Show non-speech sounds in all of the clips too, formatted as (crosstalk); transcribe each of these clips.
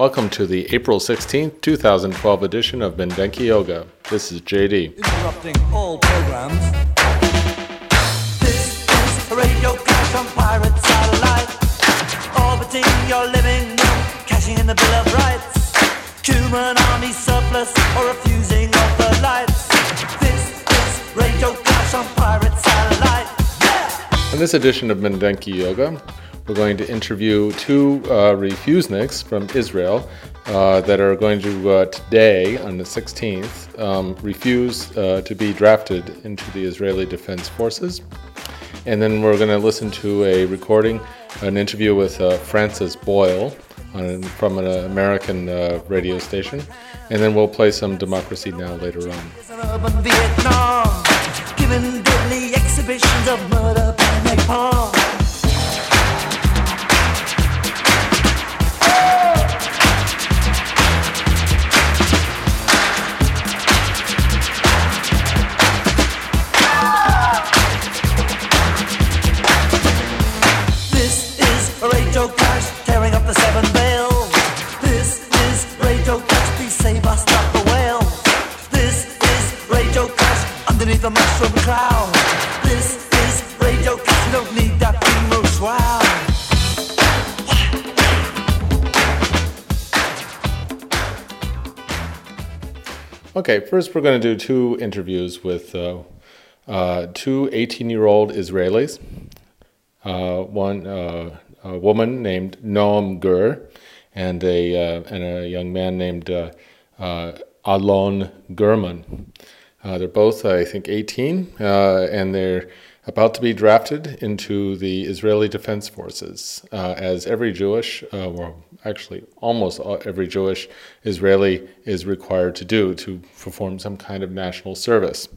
Welcome to the April 16th, 2012 edition of Mindenki Joga. This is JD. interrupting all programs. This is a radio clash on pirate satellite. Orbiting your living room, cashing in the Bill of Rights. Human army surplus or refusing of the lights. This is radio clash on pirate satellite. Yeah! In this edition of Mindenki Joga, we're going to interview two uh, refuseniks from Israel uh, that are going to uh, today, on the 16th, um, refuse uh, to be drafted into the Israeli Defense Forces. And then we're going to listen to a recording, an interview with uh, Francis Boyle on, from an American uh, radio station. And then we'll play some Democracy Now! later on. Okay, first we're going to do two interviews with uh, uh, two 18 year old Israelis. Uh, one, uh, a woman named Noam Gur, and a, uh, and a young man named uh, Alon Gurman. They're both, I think, 18, uh, and they're about to be drafted into the Israeli Defense Forces. Uh, as every Jewish, uh, or actually almost every Jewish Israeli is required to do to perform some kind of national service.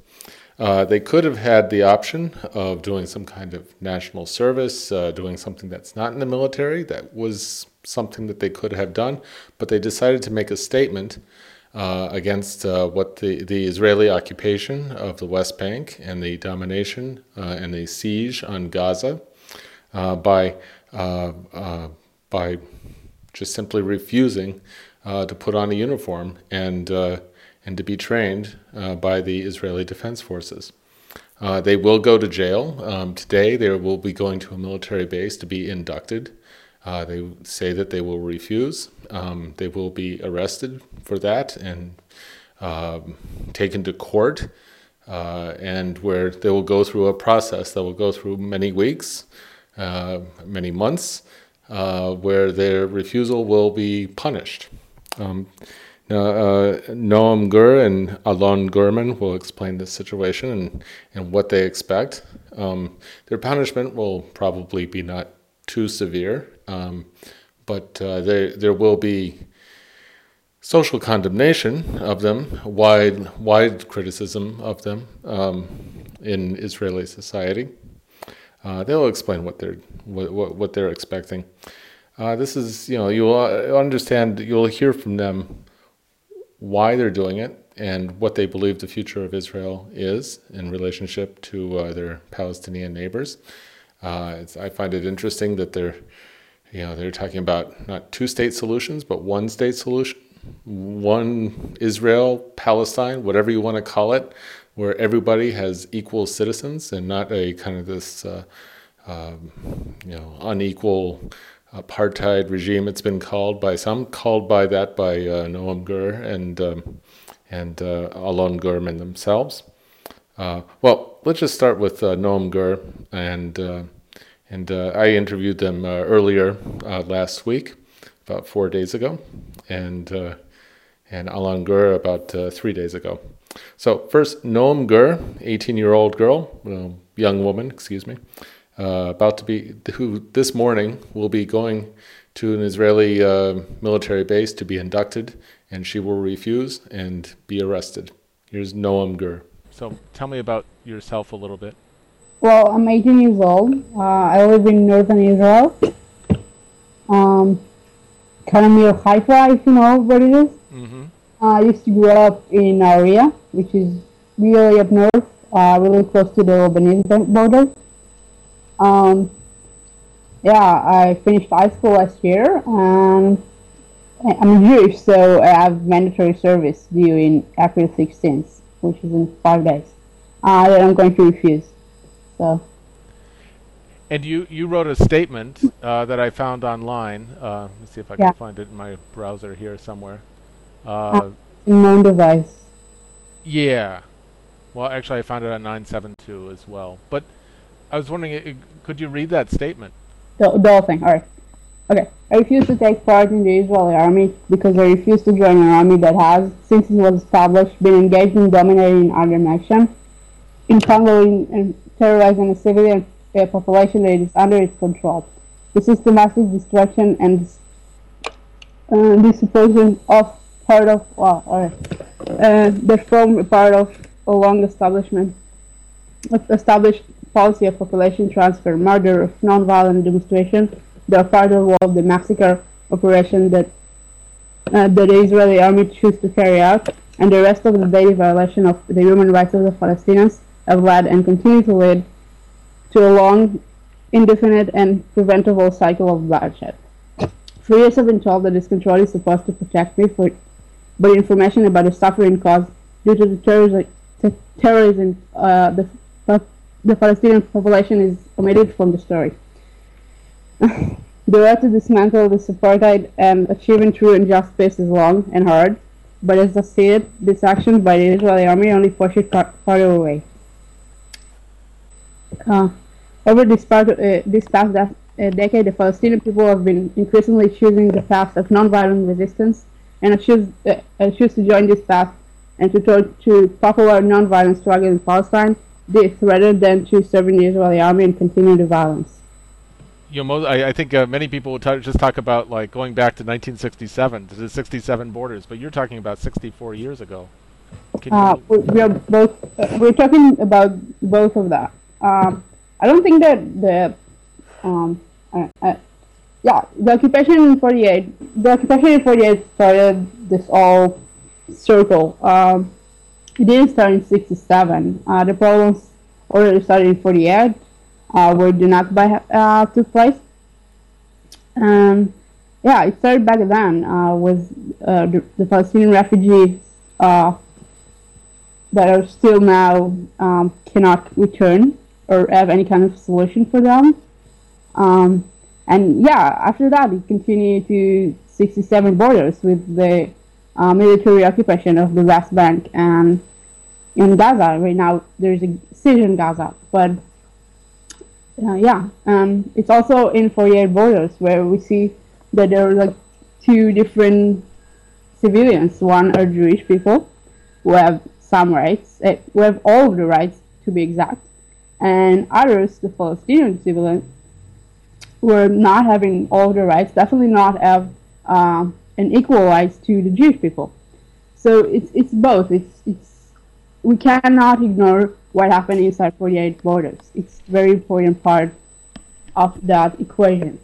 Uh, they could have had the option of doing some kind of national service, uh, doing something that's not in the military. That was something that they could have done, but they decided to make a statement uh, against uh, what the, the Israeli occupation of the West Bank and the domination uh, and the siege on Gaza uh, by uh, by just simply refusing to put on a uniform and and to be trained by the Israeli Defense Forces. Uh, they will go to jail um, today. They will be going to a military base to be inducted. Uh, they say that they will refuse. Um, they will be arrested for that and um, taken to court, uh, and where they will go through a process that will go through many weeks, uh, many months, uh, where their refusal will be punished. Um, now, uh, Noam Gur and Alon Gurman will explain the situation and, and what they expect. Um, their punishment will probably be not too severe, um, but uh, there, there will be social condemnation of them, wide, wide criticism of them um, in Israeli society. Uh, they'll explain what they're what, what, they're expecting. Uh, this is you know you'll uh, understand you'll hear from them why they're doing it and what they believe the future of Israel is in relationship to uh, their Palestinian neighbors. Uh, I find it interesting that they're you know they're talking about not two state solutions but one state solution, one Israel Palestine whatever you want to call it, where everybody has equal citizens and not a kind of this uh, um, you know unequal apartheid regime. It's been called by some, called by that by uh, Noam Gur and um, and uh, Alon Gurman themselves. Uh, well, let's just start with uh, Noam Gur and uh, and uh, I interviewed them uh, earlier uh, last week, about four days ago, and uh, and Alon Gur about three days ago. So first, Noam Gur, 18-year-old girl, well, young woman, excuse me, about to be who this morning will be going to an Israeli military base to be inducted, and she will refuse and be arrested. Here's Noam Gur. So tell me about yourself a little bit. Well, I'm 18 years old. Uh, I live in northern Israel. Um, kind of near Haifa, if you know what it is. Mm-hmm. Uh, I used to grow up in Nahariya, which is really up north, uh, really close to the Lebanese border. Um, yeah, I finished high school last year, and I'm Jewish, so I have mandatory service due in April 16th, which is in five days. Uh, that I'm going to refuse. So. And you, you wrote a statement uh, that I found online. Uh, let me see if I Yeah. can find it in my browser here somewhere. Uh, in my device. yeah. Well, actually, I found it on 972 as well. But I was wondering, uh, could you read that statement? The, the whole thing. Alright. Okay. I refuse to take part in the Israeli army because I refuse to join an army that has, since it was established, been engaged in dominating other nation, in terrorizing a civilian uh, population that is under its control. The systematic destruction and uh, dissipation of part of, well, alright, uh, that form part of a long establishment established policy of population transfer, murder of non-violent demonstration, are part of all the massacre operation that uh, that the Israeli army choose to carry out, and the rest of the daily violation of the human rights of the Palestinians have led and continue to lead to a long, indefinite, and preventable cycle of bloodshed. For years I've been told that this control is supposed to protect me, for, but information about the suffering caused due to the terrorism, to terrorism uh, the, the Palestinian population is omitted from the story. the road to dismantle this apartheid and achieving true and just peace is long and hard, but as I see it, this action by the Israeli army only pushes it far, farther away. Uh, over this, part, uh, this past uh, decade, the Palestinian people have been increasingly choosing the path of nonviolent resistance, and choose, uh, I choose to join this path and to turn to popular nonviolent struggle in Palestine, this rather than to serve in the Israeli army and continue the violence. You know, I, I think uh, many people would ta- just talk about like going back to 1967 to the 67 borders, but you're talking about 64 years ago. Uh, we we are both. Uh, we're talking about both of that. Um, I don't think that the, um, yeah, the occupation in '48. The occupation in '48 started this all circle. Um, it didn't start in '67. Uh, the problems already started in '48, uh, where the Nakba uh, took place. Um, yeah, it started back then uh, with uh, the, the Palestinian refugees uh, that are still now um, cannot return or have any kind of solution for them. Um, and yeah, after that, it continued to 67 borders with the uh, military occupation of the West Bank and in Gaza. Right now, there's a siege in Gaza, but uh, yeah, um, it's also in 48 borders where we see that there are like two different civilians. One are Jewish people who have some rights, uh, who have all of the rights to be exact, and others, the Palestinian civilians, were not having all the rights, definitely not have um, an equal rights to the Jewish people. So it's it's both. It's it's we cannot ignore what happened inside 48 borders. It's very important part of that equation.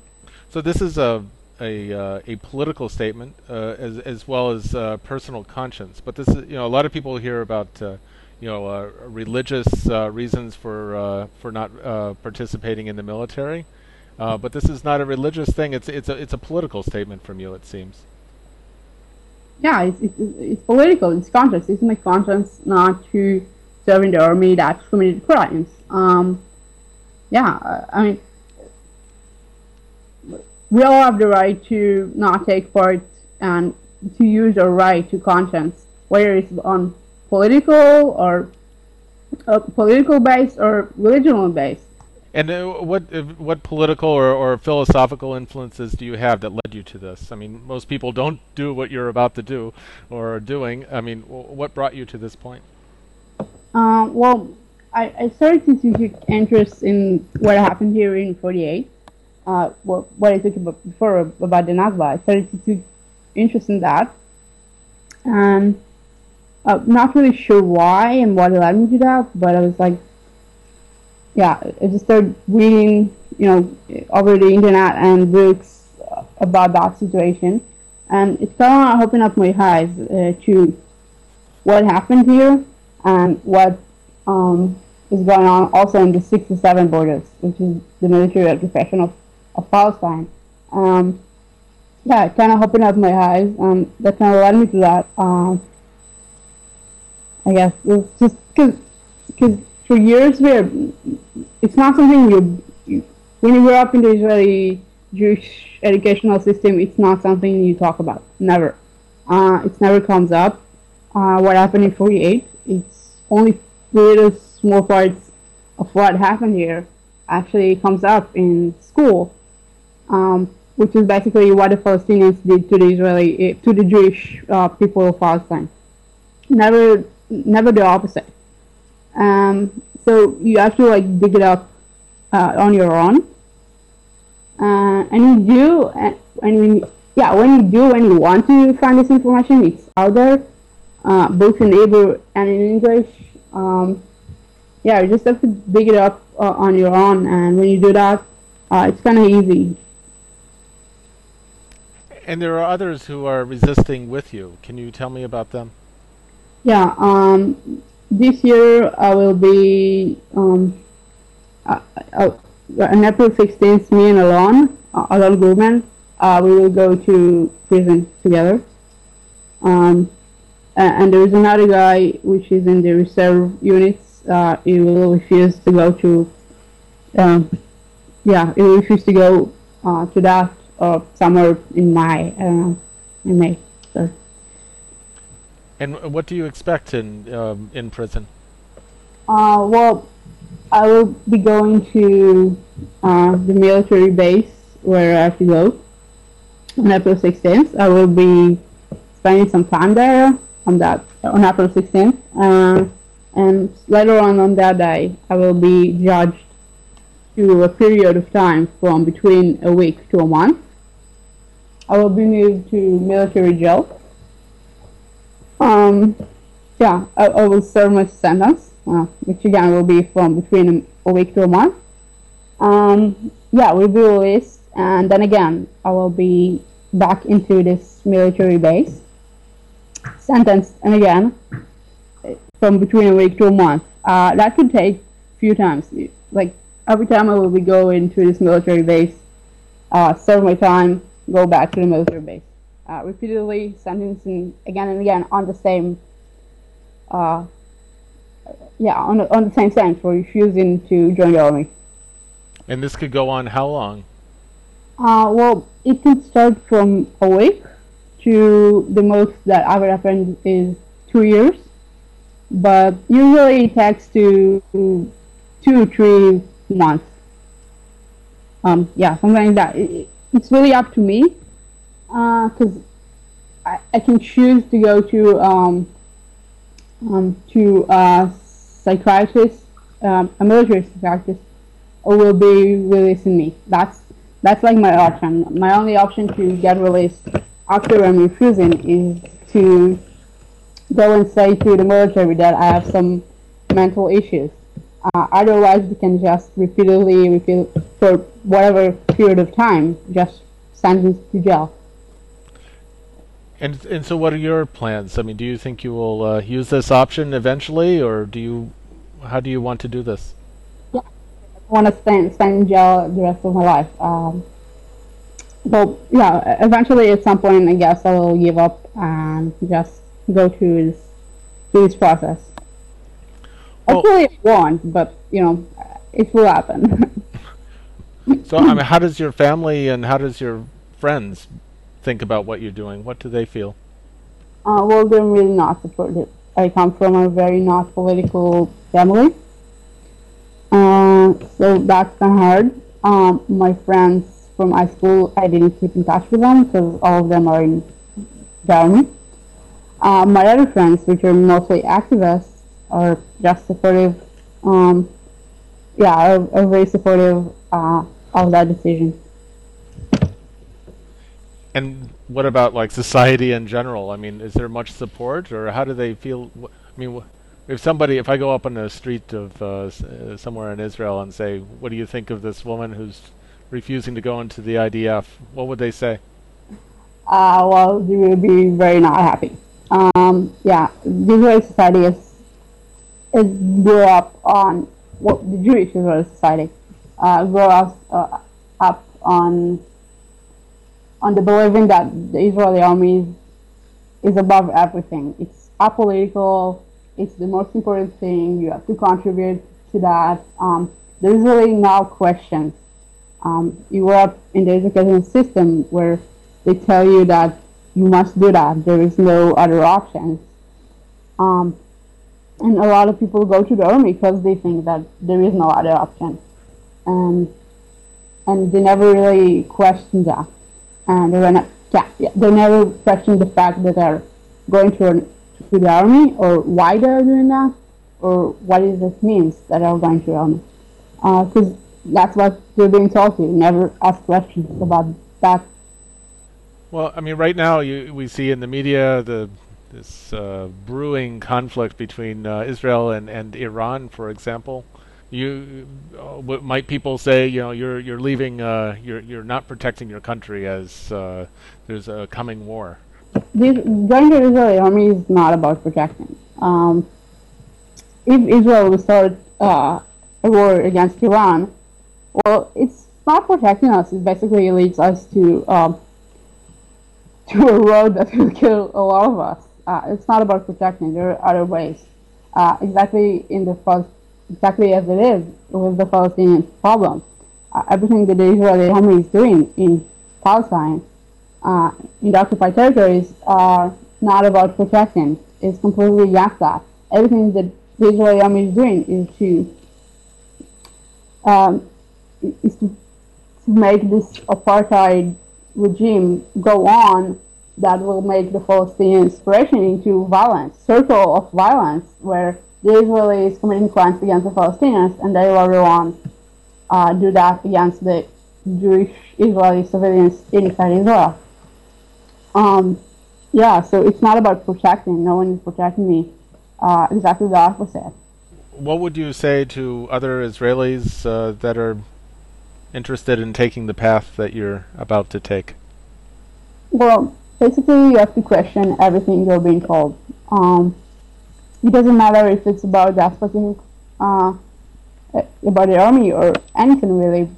so this is a a, uh, a political statement uh, as as well as uh, personal conscience. But this is you know a lot of people hear about uh, you know uh, religious uh, reasons for uh, for not uh, participating in the military. Uh, but this is not a religious thing. It's it's a it's a political statement from you. It seems. yeah, it's, it's, it's political, it's conscience. It's my conscience not to serve in the army that committed crimes. Um, yeah, uh, I mean, we all have the right to not take part and to use our right to conscience, whether it's on political or uh, political based or religional based. And uh, what uh, what political or, or philosophical influences do you have that led you to this? I mean, most people don't do what you're about to do or are doing. I mean, what brought you to this point? Uh, well, I, I started to take interest in what happened here in 48. Uh, what, what I talked about before about the Nakba. I started to take interest in that. And uh, not really sure why and what led me to that, but I was like, yeah, I just started reading, you know, over the internet and books about that situation. And it's kind of opened up my eyes uh, to what happened here and what um, is going on also in the 67 borders, which is the military occupation of, of Palestine. Um, yeah, it kind of opened up my eyes, and that kind of led me to that. Um, I guess it's just because for years we're it's not something you, you when you grow up in the Israeli Jewish educational system, it's not something you talk about. Never. Uh, it never comes up. Uh, what happened in 48? It's only little small parts of what happened here actually comes up in school, um, which is basically what the Palestinians did to the Israeli, to the Jewish uh, people of Palestine. Never, never the opposite. Um, so you have to like dig it up uh, on your own, uh, and you do, and when yeah, when you do, when you want to find this information, it's out there, uh, both in Hebrew and in English. Um, yeah, you just have to dig it up uh, on your own, and when you do that, uh, it's kind of easy. And there are others who are resisting with you. Can you tell me about them? Yeah, um, this year I will be um, uh, uh, on April 16th, me and Alon, uh, Alon Gurman, uh, we will go to prison together. Um, and there is another guy which is in the reserve units. Uh, he will refuse to go to, um, yeah, he will refuse to go uh, to that somewhere in May. In May. So. And what do you expect in um, in prison? Uh, well, I will be going to uh, the military base where I have to go on April 16th. I will be spending some time there on that on April 16th, uh, and later on on that day, I will be judged to a period of time from between a week to a month. I will be moved to military jail. Um, yeah, I, I will serve my sentence, uh, which again will be from between a, week to a month. Um, yeah, be released, and then again, I will be back into this military base, sentenced, and again, from between a week to a month. Uh, that could take a few times. Like every time I will be going to this military base, uh, serve my time, go back to the military base. Uh, repeatedly sentencing again and again on the same, uh, yeah, on the, on the same sentence for refusing to join the army. And this could go on how long? Uh, well, it could start from a week to the most that I've ever happened is two years, but usually it takes to two, three months. Um, yeah, something like that. It, it's really up to me, because I, I can choose to go to um, um, to a psychiatrist, um, a military psychiatrist, or will be releasing me. That's that's like my option. My only option to get released after I'm refusing is to go and say to the military that I have some mental issues. Uh, otherwise, they can just repeatedly, repeat for whatever period of time, just sentence to jail. And and so, what are your plans? I mean, do you think you will uh, use this option eventually, or do you? How do you want to do this? Yeah, I want to spend spend in jail the rest of my life. Um, but yeah, eventually at some point, I guess I will give up and just go through this through this process. Well- Hopefully, it won't, but you know, it will happen. (laughs) So, I mean, how does your family and how does your friends think about what you're doing? What do they feel? Uh, well, they're really not supportive. I come from a very not political family. Uh, so that's kind of hard. Um, my friends from high school, I didn't keep in touch with them because all of them are in army. Uh, my other friends, which are mostly activists, are just supportive. Um, yeah, are, are very supportive uh, of that decision. And what about like society in general? I mean, is there much support, or how do they feel? wh- I mean, wh- if somebody, if I go up on the street of uh, s- uh, somewhere in Israel and say, "What do you think of this woman who's refusing to go into the IDF?" What would they say? uh, well, they will be very not happy. Um, yeah, the Israeli society is is grew up on well, the Jewish Israeli society uh, grew up, uh, up on on the believing that the Israeli army is, above everything. It's apolitical. It's the most important thing. You have to contribute to that. Um, there's really no questions. Um, you grew up in the education system where they tell you that you must do that. There is no other options. Um, and a lot of people go to the army because they think that there is no other option. And and they never really question that. And they not, yeah, yeah, they never question the fact that they're going to, an, to the army or why they're doing that or what it just means that they're going to the army. Because that's what they're being told to. Never ask questions about that Well, I mean, right now you, we see in the media the this uh, brewing conflict between uh, Israel and, and Iran, for example. You uh, what might people say? You know, you're you're leaving. Uh, you're you're not protecting your country as uh, there's a coming war. this going to Israeli army is not about protecting. Um, if Israel will start uh, a war against Iran, well, it's not protecting us. It basically leads us to um, to a road that will kill a lot of us. Uh, it's not about protecting. There are other ways. Uh, exactly in the first, exactly as it is with the Palestinian problem. Uh, everything that the Israeli army is doing in Palestine uh, in the occupied territories are not about protecting. It's completely against. Everything that the Israeli army is doing is to um, is to, to make this apartheid regime go on that will make the Palestinian situation into violence, circle of violence, where the Israelis committing crimes against the Palestinians and they will everyone uh, do that against the Jewish Israeli civilians inside Israel. Um, yeah, so it's not about protecting. No one is protecting me. Uh, exactly the opposite. What would you say to other Israelis uh, that are interested in taking the path that you're about to take? Well, basically, you have to question everything you're being told. Um, it doesn't matter if it's about that specific, uh, about the army or anything really.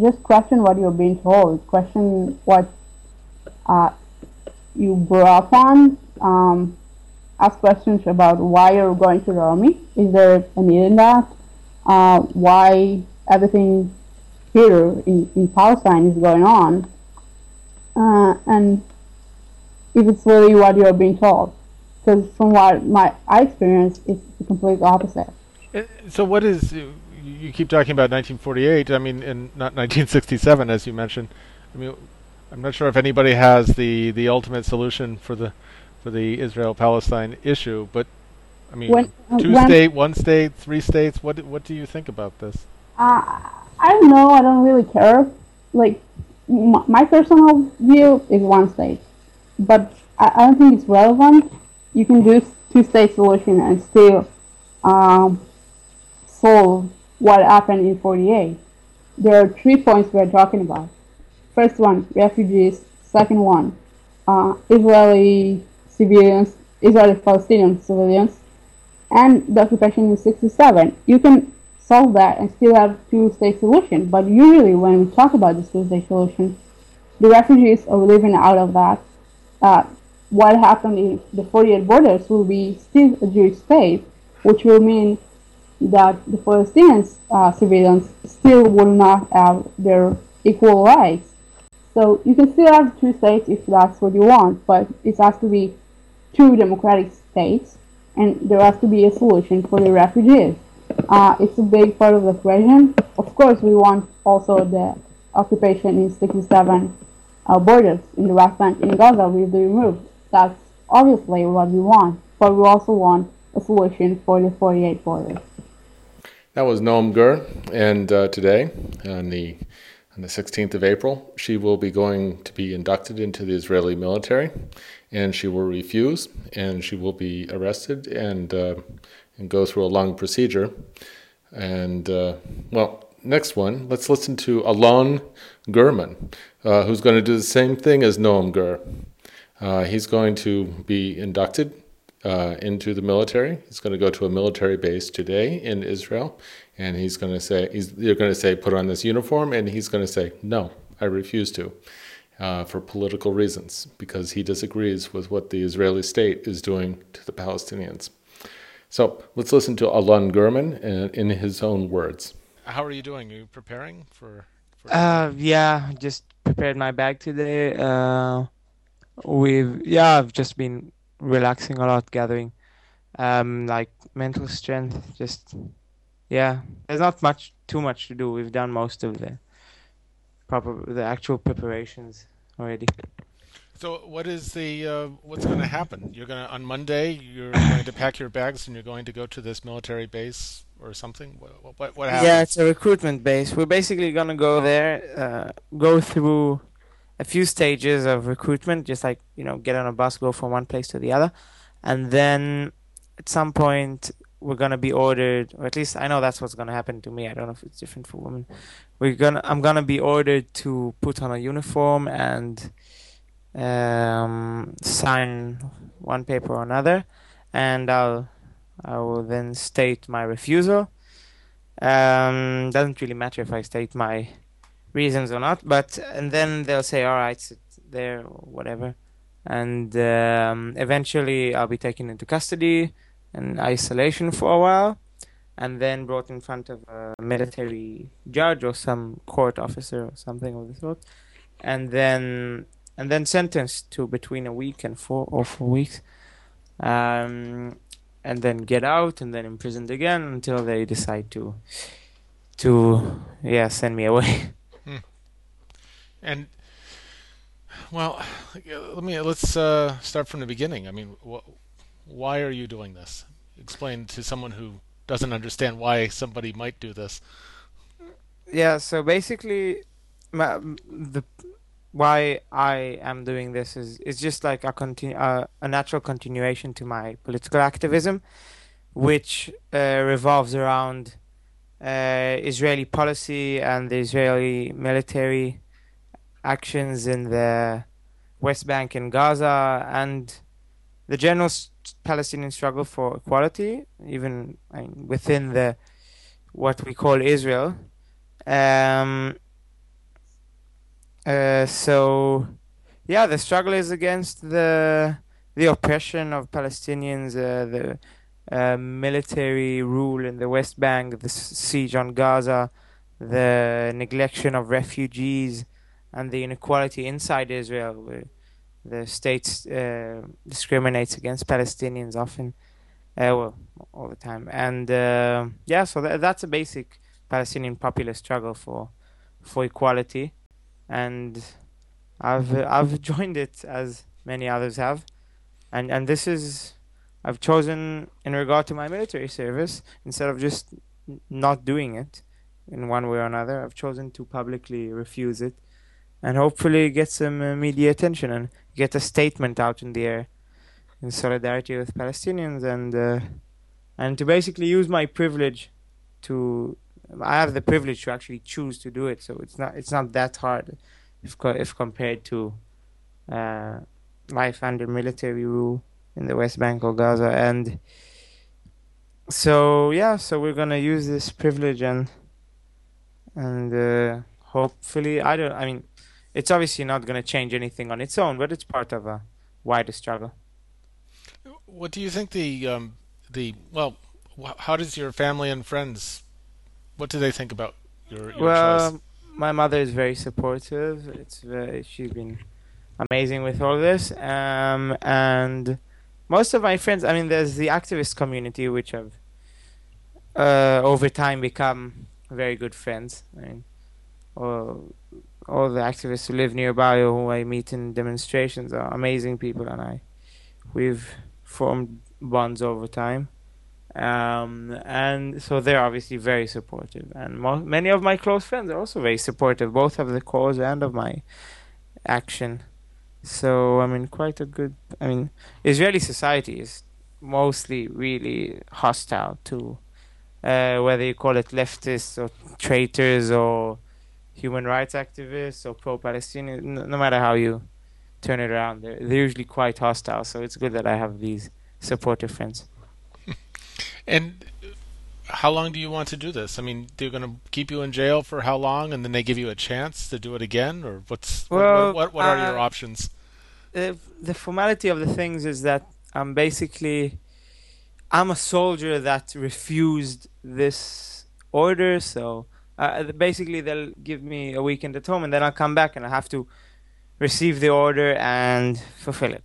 Just question what you're being told. Question what uh, you grew up on. Um, ask questions about why you're going to the army. Is there a need in that? Uh, why everything here in, in Palestine is going on? Uh, and if it's really what you're being told. Because from what my I experienced, it's the complete opposite. Uh, So what is you keep talking about 1948? I mean, and not 1967, as you mentioned. I mean, I'm not sure if anybody has the the ultimate solution for the for the Israel-Palestine issue, but I mean, When- uh, two when- state, one state, three states. What what do you think about this? Uh, I don't know. I don't really care. Like m- my personal view is one state, but I, I don't think it's relevant. You can do two state solution and still um, solve what happened in 48. There are three points we're talking about. First one, refugees. Second one, uh, Israeli civilians, Israeli Palestinian civilians, and the occupation in 67. You can solve that and still have two-state solution. But usually when we talk about this two-state solution, the refugees are living out of that. Uh, what happened in the four-year borders will be still a Jewish state, which will mean that the Palestinians uh, civilians still will not have their equal rights. So you can still have two states if that's what you want, but it has to be two democratic states, and there has to be a solution for the refugees. Uh, it's a big part of the equation. Of course, we want also the occupation in 67 uh, borders in the West Bank in Gaza will be removed. That's obviously what we want, but we also want a solution for the 48 borders. That was Noam Gur, and uh, today, on the on the 16th of April, she will be going to be inducted into the Israeli military, and she will refuse, and she will be arrested and uh, and go through a long procedure. And uh, well, next one, let's listen to Alon Gurman, uh, who's going to do the same thing as Noam Gur. Uh, he's going to be inducted uh, into the military. He's going to go to a military base today in Israel, and he's going to say, he's, they're going to say, put on this uniform, and he's going to say, no, I refuse to, uh, for political reasons, because he disagrees with what the Israeli state is doing to the Palestinians. So let's listen to Alon Gurman in, in his own words. How are you doing? Are you preparing for? for Uh, yeah, just prepared my bag today. Uh, we've yeah, I've just been relaxing a lot, gathering, um, like mental strength. Just yeah, there's not much, too much to do. We've done most of the proper, the actual preparations already. So what is the uh, what's going to happen? You're going to on Monday. You're going to pack your bags and you're going to go to this military base or something. What what, what happens? Yeah, it's a recruitment base. We're basically gonna go there, uh, go through a few stages of recruitment, just like you know, get on a bus, go from one place to the other, and then at some point we're gonna be ordered, or at least I know that's what's gonna happen to me. I don't know if it's different for women. We're gonna, I'm gonna be ordered to put on a uniform and um, sign one paper or another, and I'll I will then state my refusal. Um, doesn't really matter if I state my reasons or not, but and then they'll say, "All right, sit there, or whatever," and um, eventually I'll be taken into custody and isolation for a while, and then brought in front of a military judge or some court officer or something of the sort, and then and then sentenced to between a week and four or four weeks. Um, and then get out and then imprisoned again until they decide to to yeah send me away (laughs) And well, let me let's uh, start from the beginning. I mean, wh- why are you doing this? Explain to someone who doesn't understand why somebody might do this. yeah so basically ma- the why I am doing this is is just like a continu- uh, a natural continuation to my political activism, which uh, revolves around uh, Israeli policy and the Israeli military actions in the West Bank and Gaza and the general Palestinian struggle for equality, even within the what we call Israel. Um, uh, so, yeah, the struggle is against the the oppression of Palestinians, uh, the uh, military rule in the West Bank, the siege on Gaza, the neglection of refugees, and the inequality inside Israel, where the state uh, discriminates against Palestinians often, uh, well, all the time. And uh, yeah, so tha that's a basic Palestinian popular struggle for for equality and I've uh, I've (laughs) joined it as many others have, and and this is I've chosen in regard to my military service instead of just not doing it in one way or another. I've chosen to publicly refuse it, and hopefully get some uh, media attention and get a statement out in the air in solidarity with Palestinians and uh, and to basically use my privilege to I have the privilege to actually choose to do it, so it's not it's not that hard if co- if compared to uh, life under military rule in the West Bank or Gaza. And so yeah, so we're gonna use this privilege and and uh, hopefully I don't. I mean, it's obviously not gonna change anything on its own, but it's part of a wider struggle. What do you think the um, the well? How does your family and friends? What do they think about your, your well, choice? my mother is very supportive. It's very, she's been amazing with all this. Um, and most of my friends, I mean, there's the activist community, which I've uh, over time become very good friends. I mean, all, all the activists who live nearby or who I meet in demonstrations are amazing people, and I we've formed bonds over time. Um, and so they're obviously very supportive, and mo- many of my close friends are also very supportive, both of the cause and of my action. So I mean, quite a good. I mean, Israeli society is mostly really hostile to uh, whether you call it leftists or traitors or human rights activists or pro-Palestinian. No, no matter how you turn it around, they're, they're usually quite hostile. So it's good that I have these supportive friends. (laughs) And how long do you want to do this? I mean, they're going to keep you in jail for how long, and then they give you a chance to do it again, or what's what- Well, what, what, what are your uh, options? Uh, the formality of the things is that I'm basically I'm a soldier that refused this order. So uh, basically, they'll give me a weekend at home, and then I'll come back, and I have to receive the order and fulfill it.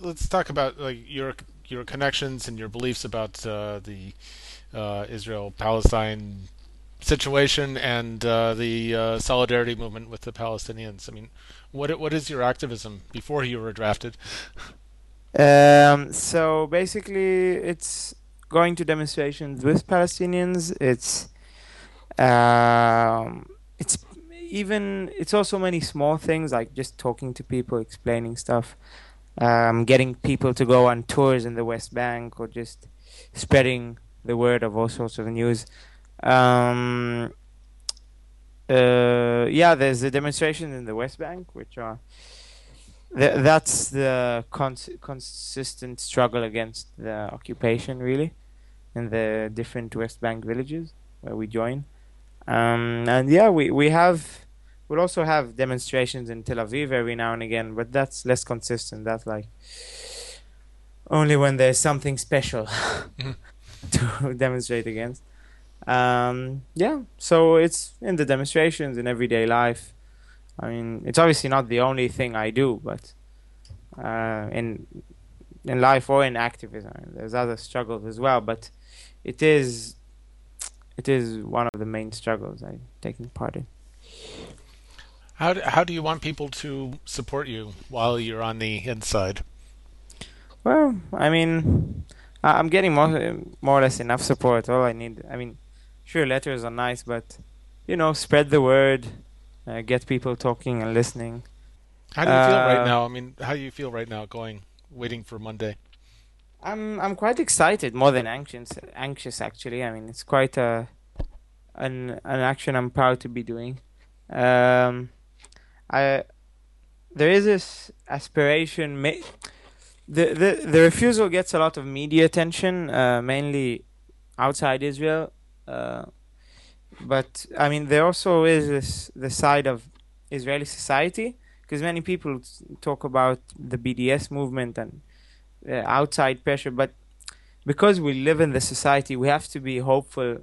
Let's talk about like your your connections and your beliefs about uh, the uh, Israel-Palestine situation and uh, the uh, solidarity movement with the Palestinians. I mean, what what is your activism before you were drafted? Um, so basically, it's going to demonstrations with Palestinians. It's um, it's even it's also many small things like just talking to people, explaining stuff, um, getting people to go on tours in the West Bank, or just spreading the word of all sorts of news. Um, uh, yeah, there's a demonstration in the West Bank, which are Th- that's the cons- consistent struggle against the occupation, really, in the different West Bank villages where we join. Um, and yeah, we, we have, we'll also have demonstrations in Tel Aviv every now and again, but that's less consistent. That's like only when there's something special (laughs) to demonstrate against. Um, yeah, so it's in the demonstrations in everyday life. I mean, it's obviously not the only thing I do, but uh, in in life or in activism, there's other struggles as well. But it is it is one of the main struggles I'm taking part in. How do, how do you want people to support you while you're on the inside? Well, I mean, I'm getting more more or less enough support. All I need, I mean, sure, letters are nice, but you know, spread the word, uh, get people talking and listening. How do you feel right Uh, now? I mean, how do you feel right now going, waiting for Monday? I'm I'm quite excited, more than anxious. Anxious, actually. I mean, it's quite a an an action I'm proud to be doing. Um, I there is this aspiration. Ma- the the the refusal gets a lot of media attention, uh, mainly outside Israel. Uh, but I mean, there also is this the side of Israeli society because many people talk about the BDS movement and uh, outside pressure, but because we live in the society, we have to be hopeful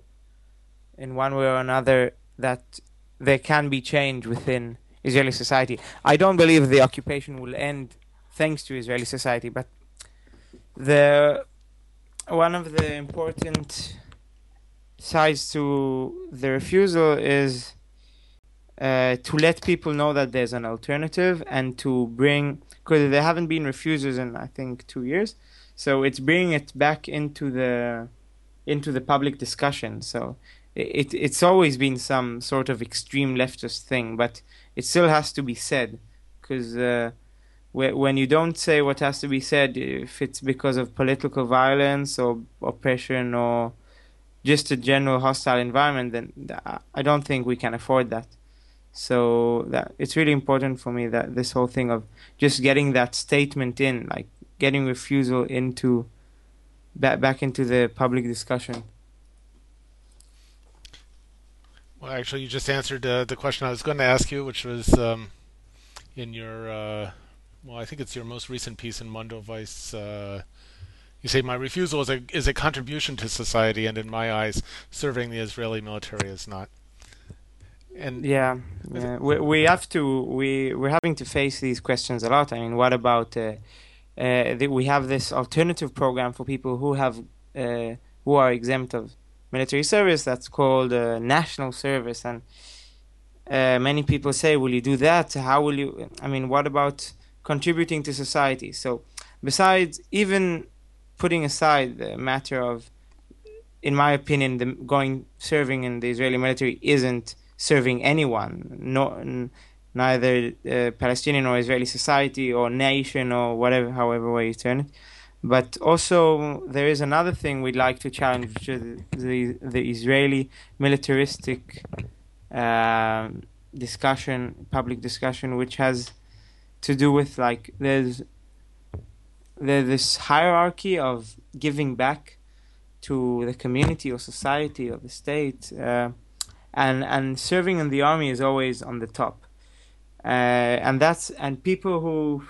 in one way or another that there can be change within Israeli society. I don't believe the occupation will end thanks to Israeli society, but the one of the important sides to the refusal is uh, to let people know that there's an alternative and to bring because there haven't been refusals in I think two years, so it's bringing it back into the into the public discussion. So it it's always been some sort of extreme leftist thing, but it still has to be said because uh, when you don't say what has to be said, if it's because of political violence or oppression or just a general hostile environment, then I don't think we can afford that. So that it's really important for me that this whole thing of just getting that statement in, like getting refusal into back back into the public discussion. Well, actually, you just answered uh, the question I was going to ask you, which was um, in your, uh, well, I think it's your most recent piece in Mondoweiss. Uh, you say my refusal is a is a contribution to society, and in my eyes, serving the Israeli military is not. And Yeah, yeah. We we have to we we're having to face these questions a lot. I mean, what about uh, uh, the, we have this alternative program for people who have uh, who are exempt of military service that's called uh, national service and uh, many people say will you do that how will you i mean what about contributing to society so besides even putting aside the matter of in my opinion the going serving in the israeli military isn't serving anyone no neither uh, palestinian or israeli society or nation or whatever however way you turn it. But also there is another thing we'd like to challenge is the, the israeli militaristic um, discussion public discussion which has to do with like there's there's this hierarchy of giving back to the community or society or the state uh, and and serving in the army is always on the top. Uh, and that's and people who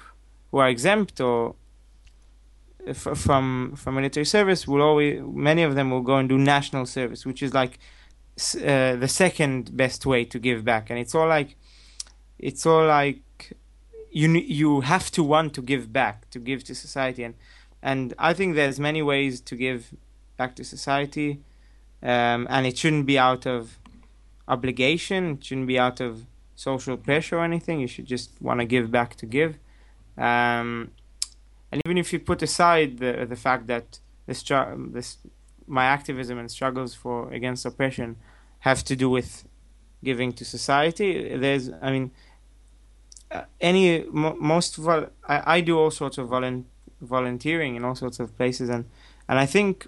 who are exempt or f- from from military service will always many of them will go and do national service which is like uh, the second best way to give back. And it's all like it's all like you you have to want to give back to give to society. And and I think there's many ways to give back to society um, and it shouldn't be out of obligation. It shouldn't be out of social pressure or anything. You should just want to give back to give. Um, and even if you put aside the the fact that this this my activism and struggles for against oppression have to do with giving to society there's i mean uh, any mo- most I, I do all sorts of volun- volunteering in all sorts of places. And and i think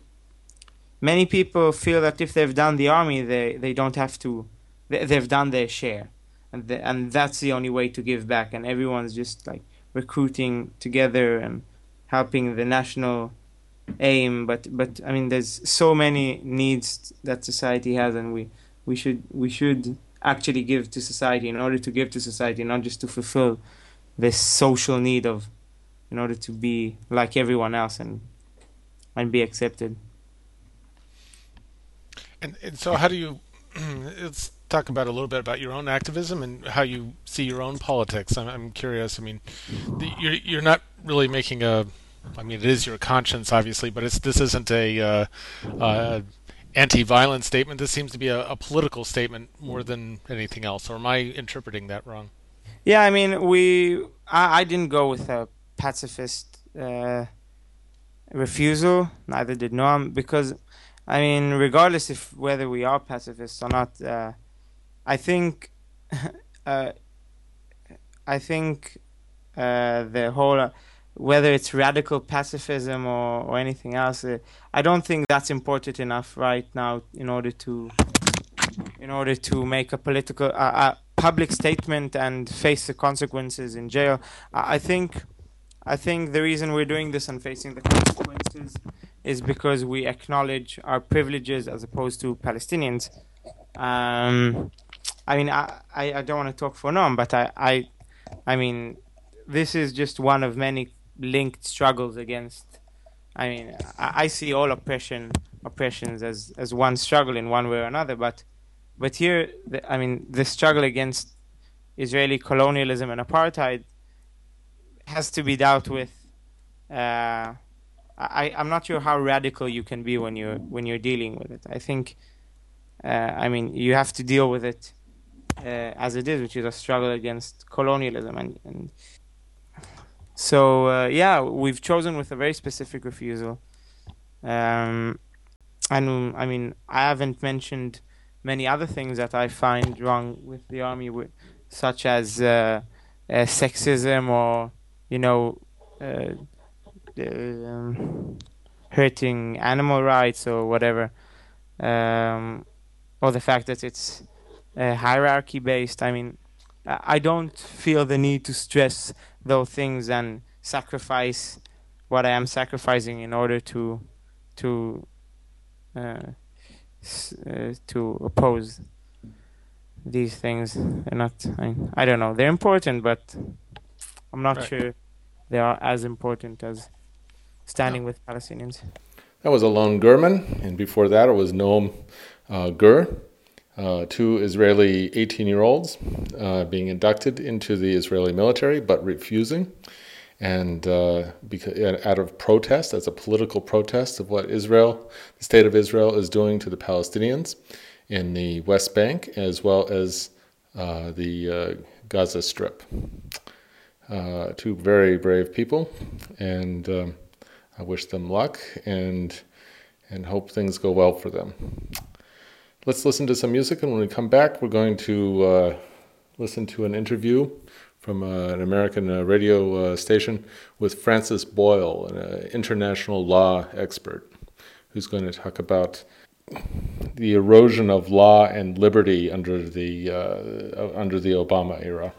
many people feel that if they've done the army they they don't have to they, they've done their share. And the, and that's the only way to give back. And everyone's just like recruiting together and helping the national aim. But but i mean there's so many needs that society has and we we should we should actually give to society in order to give to society not just to fulfill this social need of in order to be like everyone else and and be accepted And, and so, how do you? (clears throat) let's talk about a little bit about your own activism and how you see your own politics. I'm, I'm curious. I mean, the, you're you're not really making a. I mean, it is your conscience, obviously, but it's this isn't a uh, uh, anti-violence statement. This seems to be a, a political statement more than anything else. Or am I interpreting that wrong? Yeah, I mean, we. I, I didn't go with a pacifist uh, refusal. Neither did Noam because, I mean, regardless if whether we are pacifists or not, uh, I think, (laughs) uh, I think uh, the whole. Uh, whether it's radical pacifism or, or anything else, uh, I don't think that's important enough right now in order to in order to make a political uh, public statement and face the consequences in jail. I I think I think the reason we're doing this and facing the consequences is because we acknowledge our privileges as opposed to Palestinians. Um, I mean, I, I, I don't want to talk for Noam, but I, I, I mean, this is just one of many linked struggles against. I mean, I, I see all oppression oppressions as as one struggle in one way or another, but but here, the, I mean, the struggle against Israeli colonialism and apartheid has to be dealt with. Uh, I I'm not sure how radical you can be when you're when you're dealing with it. I think, uh, I mean, you have to deal with it uh, as it is, which is a struggle against colonialism and and so uh, yeah, we've chosen with a very specific refusal. Um, and I mean, I haven't mentioned many other things that I find wrong with the army, wi- such as uh, uh, sexism or you know, uh, um, hurting animal rights or whatever, um, or the fact that it's uh, hierarchy based. I mean, I I don't feel the need to stress those things and sacrifice what I am sacrificing in order to to uh, s- uh, to oppose these things. They're not. I, I don't know. They're important, but I'm not Right. sure they are as important as standing with Palestinians. That was Alon Gurman, and before that it was Noam uh, Gur, uh, two Israeli 18 year olds uh, being inducted into the Israeli military but refusing. and uh, because out of protest, as a political protest of what Israel, the state of Israel, is doing to the Palestinians in the West Bank, as well as uh, the uh, Gaza Strip. Two very brave people, and um, I wish them luck and and hope things go well for them. Let's listen to some music, and when we come back, we're going to uh, listen to an interview from uh, an American uh, radio uh, station with Francis Boyle, an international law expert, who's going to talk about the erosion of law and liberty under the uh, under the Obama era.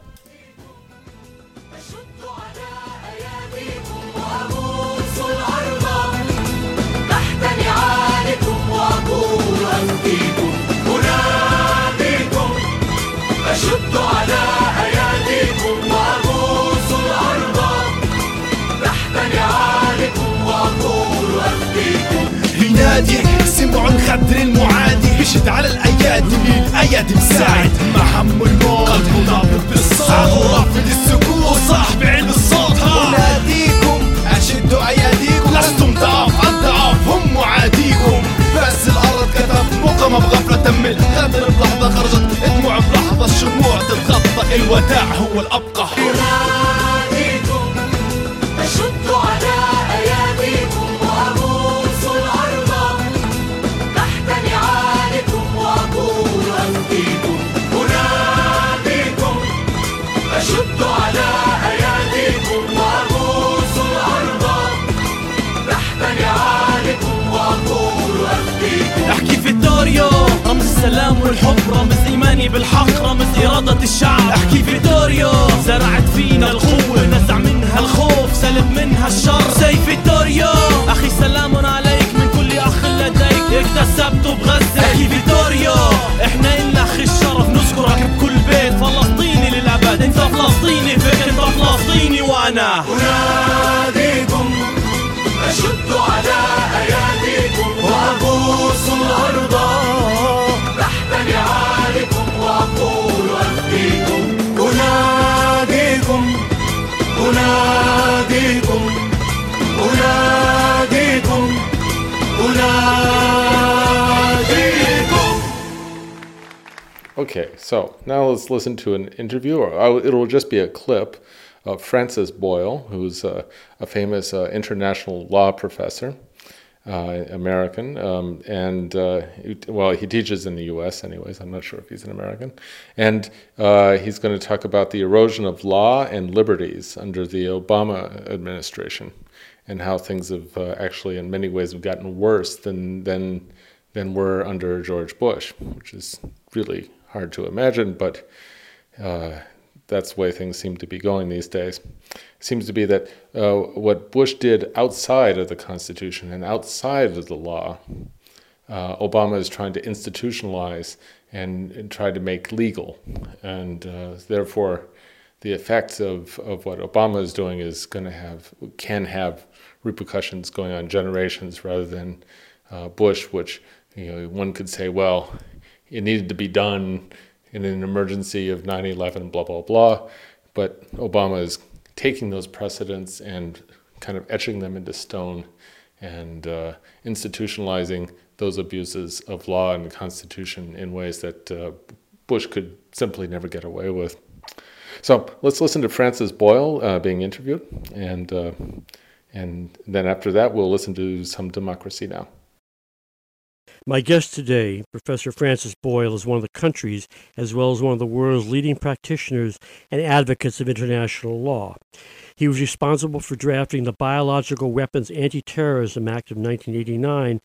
أنقيكم على أياديكم تحت نعالكم سمع خدر المعادي. بشد على الأيادي الايادي مساعد. محم الموت قلبه نابض بالصعب رافض السكون خرجت دموع بلحظة الشموع تتغطى الوداع هو الأبقى. السلام والحب رمز إيماني بالحق رمز إرادة الشعب. احكي في دوريو زرعت فينا القوة. نزع منها الخوف سلب منها الشر. سيف الدوريو أخي سلام عليك من كل أخ لديك. اكتسبته بغزة. احكي في دوريو إحنا إلنا أخي الشرف نذكرك بكل بيت. فلسطيني للأبد. أنت فلسطيني فيك أنت فلسطيني وأنا. أناديكم أشد على أياديكم. وأبوس الأرض. اناديكم اناديكم اناديكم Okay, so now let's listen to an interview, or I- it'll just be a clip of Francis Boyle, who's a, a famous uh, international law professor, uh, American, um, and uh, well, he teaches in the U.S. anyways. I'm not sure if he's an American, and uh, he's going to talk about the erosion of law and liberties under the Obama administration, and how things have uh, actually, in many ways, have gotten worse than than than were under George Bush, which is really hard to imagine, but uh, that's the way things seem to be going these days. Seems to be that uh, what Bush did outside of the Constitution and outside of the law, uh, Obama is trying to institutionalize and, and try to make legal. And uh, therefore, the effects of, of what Obama is doing is going to have, can have repercussions going on generations rather than uh, Bush, which you know one could say, well, it needed to be done in an emergency of 9/11, blah blah blah. But Obama is taking those precedents and kind of etching them into stone and uh, institutionalizing those abuses of law and the Constitution in ways that uh, Bush could simply never get away with. So let's listen to Francis Boyle uh, being interviewed, and uh, and then after that we'll listen to some Democracy Now. My guest today, Professor Francis Boyle, is one of the country's as well as one of the world's leading practitioners and advocates of international law. He was responsible for drafting the Biological Weapons Anti Terrorism Act of 1989,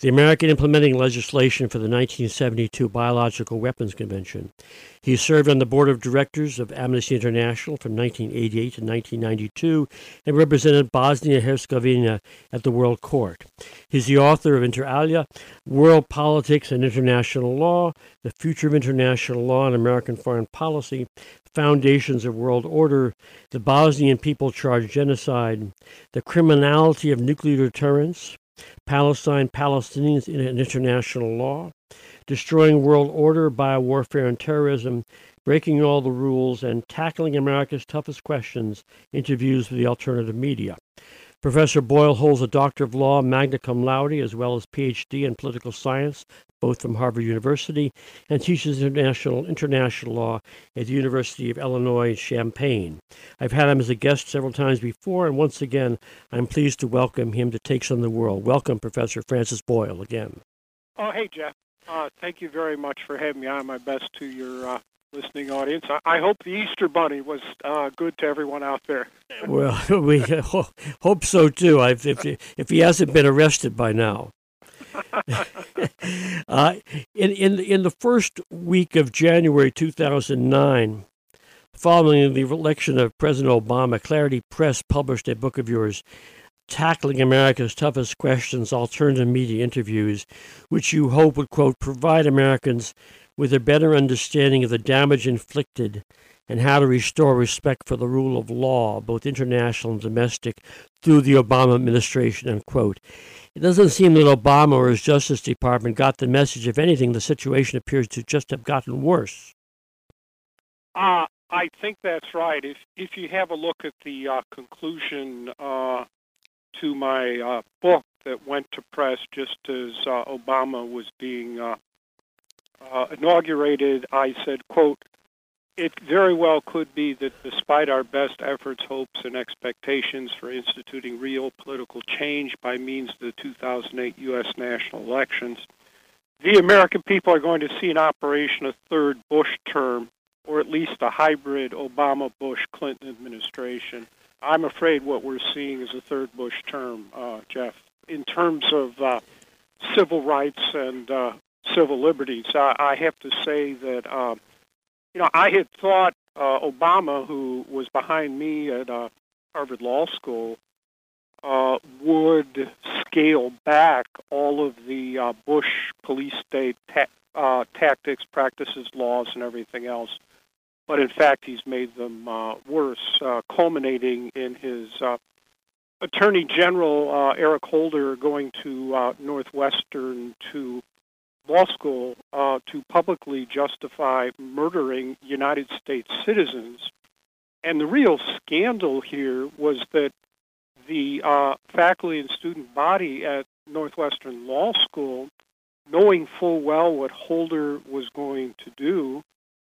the American implementing legislation for the 1972 Biological Weapons Convention. He served on the board of directors of Amnesty International from 1988 to 1992 and represented Bosnia Herzegovina at the World Court. He's the author of Inter alia, World Politics and International Law, The Future of International Law and American Foreign Policy, Foundations of World Order, The Bosnian People Charged Genocide, The Criminality of Nuclear Deterrence, Palestine, Palestinians in International Law, Destroying World Order, Biowarfare and Terrorism, breaking all the rules, and tackling America's toughest questions, interviews with the alternative media. Professor Boyle holds a Doctor of Law, magna cum laude, as well as PhD in political science, both from Harvard University, and teaches international international law at the University of Illinois Champaign. I've had him as a guest several times before, and once again, I'm pleased to welcome him to Takes on the World. Welcome, Professor Francis Boyle, again. Oh, hey, Jeff. Uh, thank you very much for having me on. My best to your uh, listening audience. I, I, hope the Easter Bunny was uh, good to everyone out there. (laughs) well, (laughs) we hope so too. I've, if if he hasn't been arrested by now. (laughs) uh, in in in the first week of January 2009, following the election of President Obama, Clarity Press published a book of yours tackling America's toughest questions, alternative media interviews, which you hope would, quote, provide Americans with a better understanding of the damage inflicted and how to restore respect for the rule of law, both international and domestic, through the Obama administration, unquote. It doesn't seem that Obama or his Justice Department got the message. If anything, the situation appears to just have gotten worse. Uh, I think that's right. If if you have a look at the uh, conclusion uh, to my uh, book that went to press just as uh, Obama was being uh, inaugurated, I said, quote, it very well could be that despite our best efforts, hopes, and expectations for instituting real political change by means of the 2008 U.S. national elections, the American people are going to see in operation a third Bush term, or at least a hybrid Obama Bush Clinton administration. I'm afraid what we're seeing is a third Bush term, uh, Jeff. In terms of uh, civil rights and uh, civil liberties, I, I have to say that uh, you know I had thought uh, Obama, who was behind me at uh, Harvard Law School, uh, would scale back all of the uh, Bush police state ta- uh, tactics, practices, laws, and everything else. But in fact he's made them uh, worse, uh, culminating in his uh, Attorney General uh, Eric Holder going to uh, Northwestern to law school uh, to publicly justify murdering United States citizens. And the real scandal here was that the faculty and student body at Northwestern Law School, knowing full well what Holder was going to do,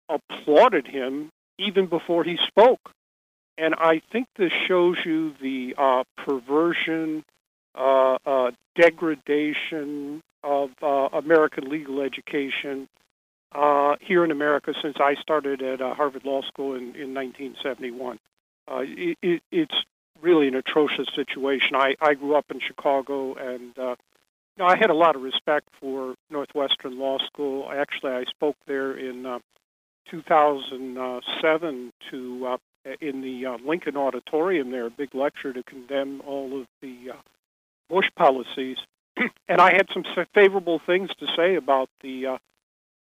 applauded him even before he spoke. And I think this shows you the uh, perversion, uh, uh, degradation of uh, American legal education uh, here in America since I started at uh, Harvard Law School in, in 1971. It, it, it's really an atrocious situation. I, I grew up in Chicago and you know, I had a lot of respect for Northwestern Law School. Actually, I spoke there in 2007 to uh, in the uh, Lincoln Auditorium there, a big lecture to condemn all of the uh, Bush policies. (clears throat) and I had some favorable things to say about the uh,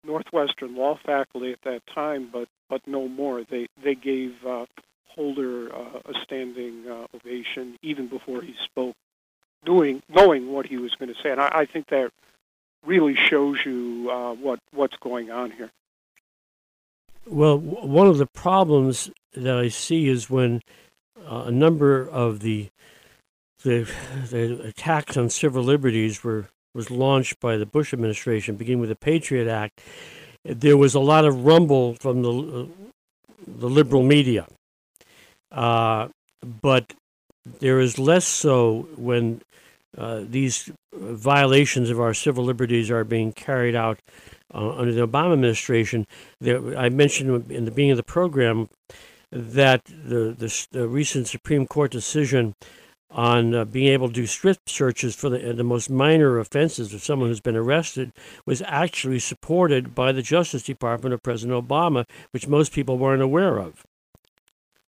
Northwestern law faculty at that time, but but no more. They they gave uh, Holder uh, a standing uh, ovation even before he spoke, doing knowing what he was going to say. And I, I think that really shows you uh, what what's going on here. Well, one of the problems that I see is when uh, a number of the, the the attacks on civil liberties were was launched by the Bush administration, beginning with the Patriot Act. There was a lot of rumble from the the liberal media, uh, but there is less so when uh, these violations of our civil liberties are being carried out uh, under the Obama administration. There, I mentioned in the beginning of the program that the, the, the recent Supreme Court decision on uh, being able to do strip searches for the, the most minor offenses of someone who's been arrested was actually supported by the Justice Department of President Obama, which most people weren't aware of.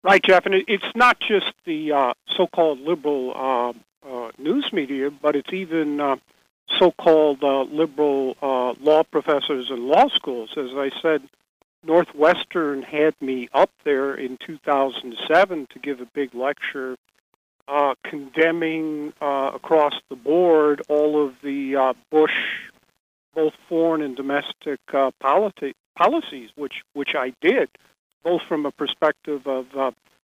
Right, Jeff, and it's not just the uh, so-called liberal uh, uh news media, but it's even uh, so-called liberal law professors in law schools. As I said, Northwestern had me up there in 2007 to give a big lecture uh, condemning uh, across the board all of the uh, Bush, both foreign and domestic uh, politi- policies, which which I did, both from a perspective of uh,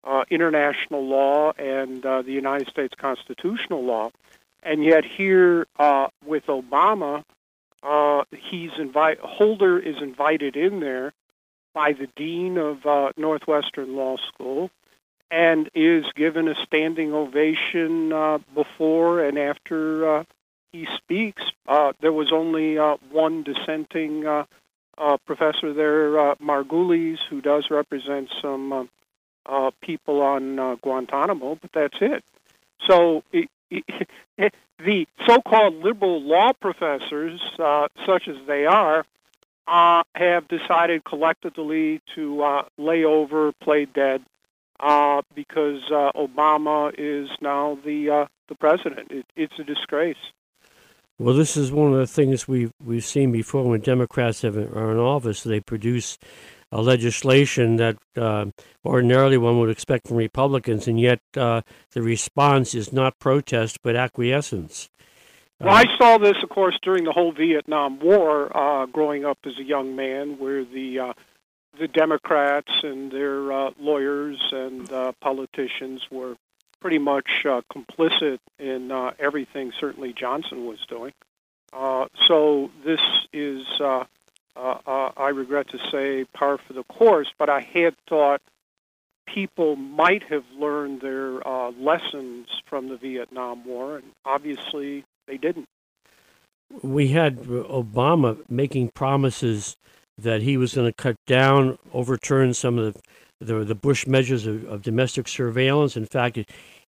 uh, international law and the United States constitutional law, and yet here with Obama, he's invite Holder is invited in there by the dean of Northwestern Law School, and is given a standing ovation uh, before and after uh, he speaks. Uh, there was only uh, one dissenting uh, uh, professor there, Margulies, who does represent some people on Guantanamo, but that's it. So it, it, (laughs) the so-called liberal law professors, such as they are, have decided collectively to lay over, play dead, uh, because uh, Obama is now the uh, the president. It, it's a disgrace. Well, this is one of the things we've we've seen before when Democrats have, are in office. They produce a legislation that uh, ordinarily one would expect from Republicans, and yet uh, the response is not protest but acquiescence. Well, I saw this, of course, during the whole Vietnam War, uh, growing up as a young man, where the uh, the Democrats and their uh, lawyers and uh, politicians were pretty much uh, complicit in uh, everything. Certainly, Johnson was doing. Uh, so this is, uh, I regret to say, par for the course. But I had thought people might have learned their lessons from the Vietnam War, and obviously they didn't. We had Obama making promises that he was going to cut down, overturn some of the the, the Bush measures of, of domestic surveillance. In fact, it,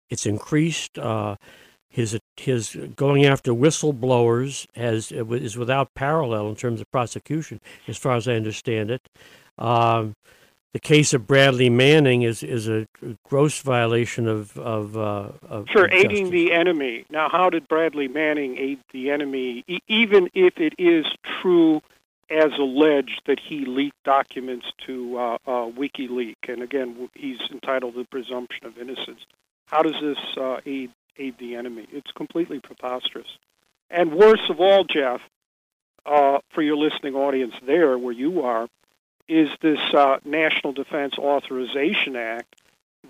it's increased. Uh, his his going after whistleblowers has is without parallel in terms of prosecution, as far as I understand it. Um, the case of Bradley Manning is is a gross violation of of, uh, of Sure, of aiding the enemy. Now, how did Bradley Manning aid the enemy, e- even if it is true as alleged that he leaked documents to uh, uh, WikiLeaks? And again, he's entitled to the presumption of innocence. How does this uh, aid aid the enemy? It's completely preposterous. And worst of all, Jeff, uh, for your listening audience there, where you are, is this uh, National Defense Authorization Act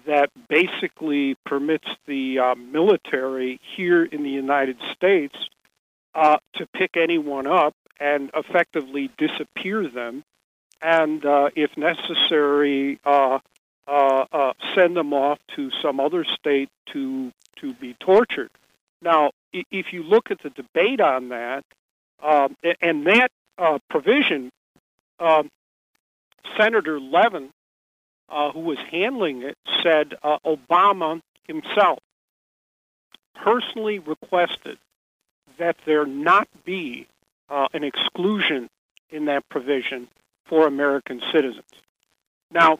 that basically permits the uh, military here in the United States to pick anyone up and effectively disappear them, and uh, if necessary, uh, uh, uh, send them off to some other state to to be tortured. Now, if you look at the debate on that, um, and that uh, provision, um, Senator Levin uh, who was handling it, said Obama himself personally requested that there not be uh, an exclusion in that provision for American citizens. Now,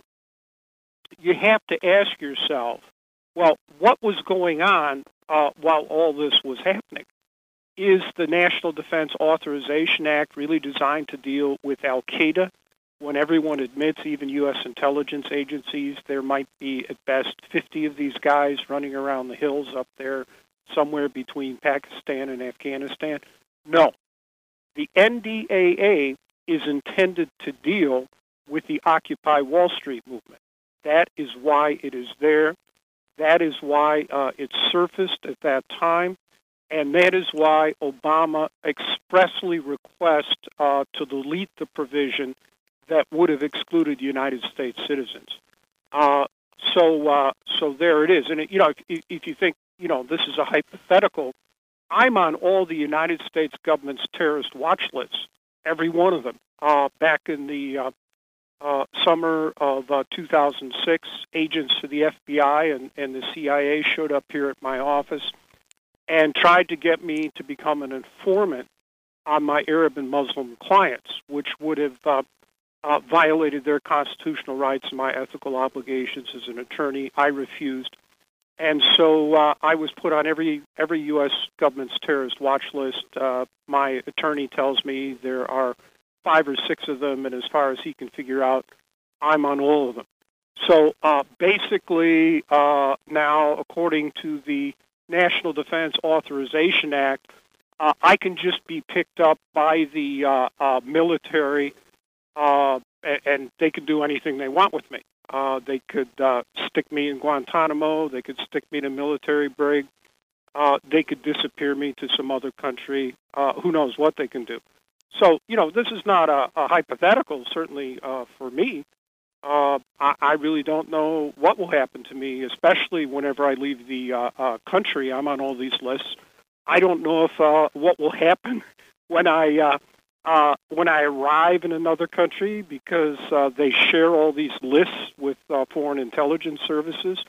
you have to ask yourself, well, what was going on uh, while all this was happening? Is the National Defense Authorization Act really designed to deal with Al Qaeda? when everyone admits, even U.S. intelligence agencies, there might be at best 50 of these guys running around the hills up there somewhere between Pakistan and Afghanistan? No. The NDAA is intended to deal with the Occupy Wall Street movement. That is why it is there. That is why uh, it surfaced at that time. And that is why Obama expressly requests uh, to delete the provision that would have excluded United States citizens. Uh, so, uh, so there it is. And it, you know, if, if you think, you know, this is a hypothetical, I'm on all the United States government's terrorist watch lists, every one of them. Uh, back in the uh, uh, summer of uh, 2006, agents of the FBI and, and the CIA showed up here at my office and tried to get me to become an informant on my Arab and Muslim clients, which would have uh, uh, violated their constitutional rights and my ethical obligations as an attorney. I refused, and so uh, I was put on every every U.S. government's terrorist watch list. Uh, my attorney tells me there are five or six of them, and as far as he can figure out, I'm on all of them. So uh, basically, uh, now according to the National Defense Authorization Act, uh, I can just be picked up by the uh, uh, military uh, and they can do anything they want with me. Uh, they could uh, stick me in Guantanamo. They could stick me in a military brig. Uh, they could disappear me to some other country. Uh, who knows what they can do? So, you know, this is not a, a hypothetical, certainly uh, for me. Uh, I, I really don't know what will happen to me, especially whenever I leave the uh, uh, country. I'm on all these lists. I don't know if uh, what will happen (laughs) when I uh, uh, when I arrive in another country because uh, they share all these lists with uh, foreign intelligence services.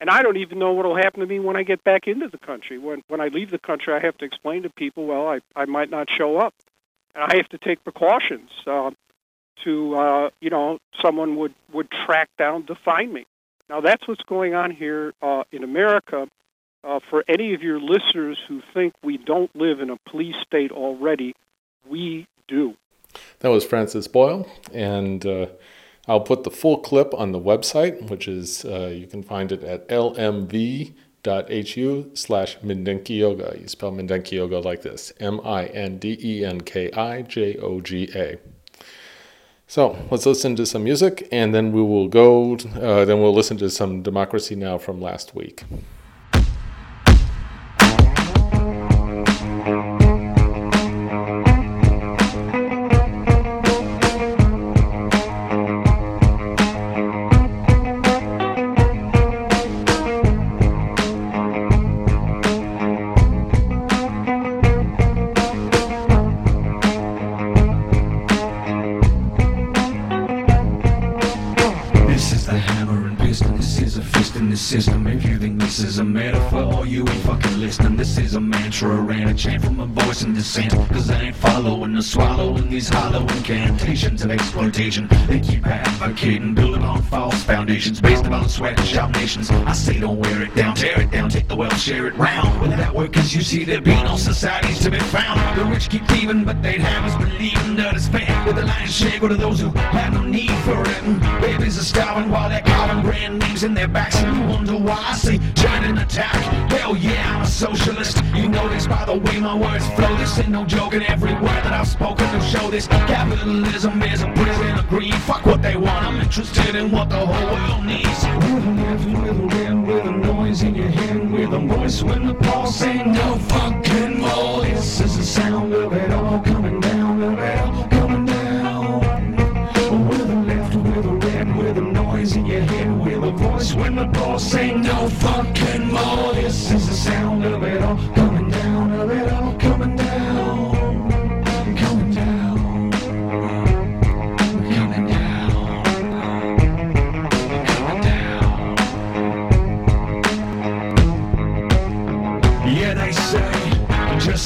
And I don't even know what will happen to me when I get back into the country. When when I leave the country, I have to explain to people, well, I, I might not show up, and I have to take precautions uh, to uh, you know someone would would track down to find me. Now that's what's going on here uh, in America. Uh, for any of your listeners who think we don't live in a police state already, we do. That was Francis Boyle, and uh, I'll put the full clip on the website, which is uh, you can find it at lmv.hu slash Mindenki Joga. You spell Mindenki Joga like this M I N D E N K I J O G A. So let's listen to some music, and then we will go. Uh, then we'll listen to some Democracy Now from last week. You ain't fucking listening. This is a mantra and a chant from a voice in dissent. Cause I ain't following or swallowing these hollow incantations of exploitation. They keep advocating, building on false foundations based upon sweat and shout nations. I say don't wear it down, tear it down, take the wealth, share it round. Without workers, you see there be no societies to be found. The rich keep thieving, but they'd have us believing that it's fair. With the lion's share go to those who have no need for it. And babies are starving while they're carving brand names in their backs. And you wonder why I say join an attack. Hell yeah, I'm a socialist. You know this by the way my words flow. This ain't no joke, and every word that I've spoken to show this. Capitalism is a prison of greed. Fuck what they want, I'm interested in what the whole world needs. Left, with a rim, with a noise in your head, with a voice when the pulse ain't no fucking more. This is the sound of it all coming down, of it all coming down. With a left, with a red, with a noise in your head, with a voice when the boss ain't no fucking more. This is the sound of it all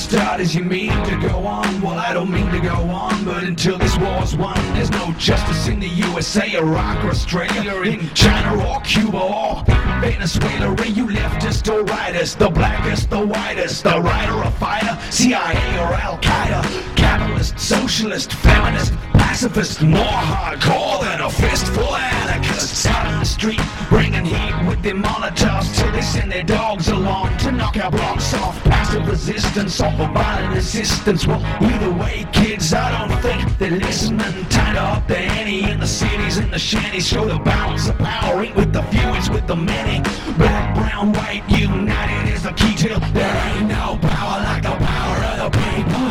start as you mean to go on. Well, I don't mean to go on, but until this war's won, there's no justice in the USA, Iraq, or Australia, in China or Cuba or Venezuela. Where you leftist or rightist, the blackest, the whitest, the writer or fighter, CIA or Al Qaeda, capitalist, socialist, feminist, pacifist, more hardcore than a fistful anarchists out on the street, bringing heat with their molotovs till they send their dogs along to knock our blocks off. Passive resistance or violent resistance. Well, either way, kids, I don't think they're listening. Tied up the ante in the cities and the shanties. Show the balance of power ain't with the few, it's with the many. Black, brown, white, united is the key till there ain't no power like the power of the people.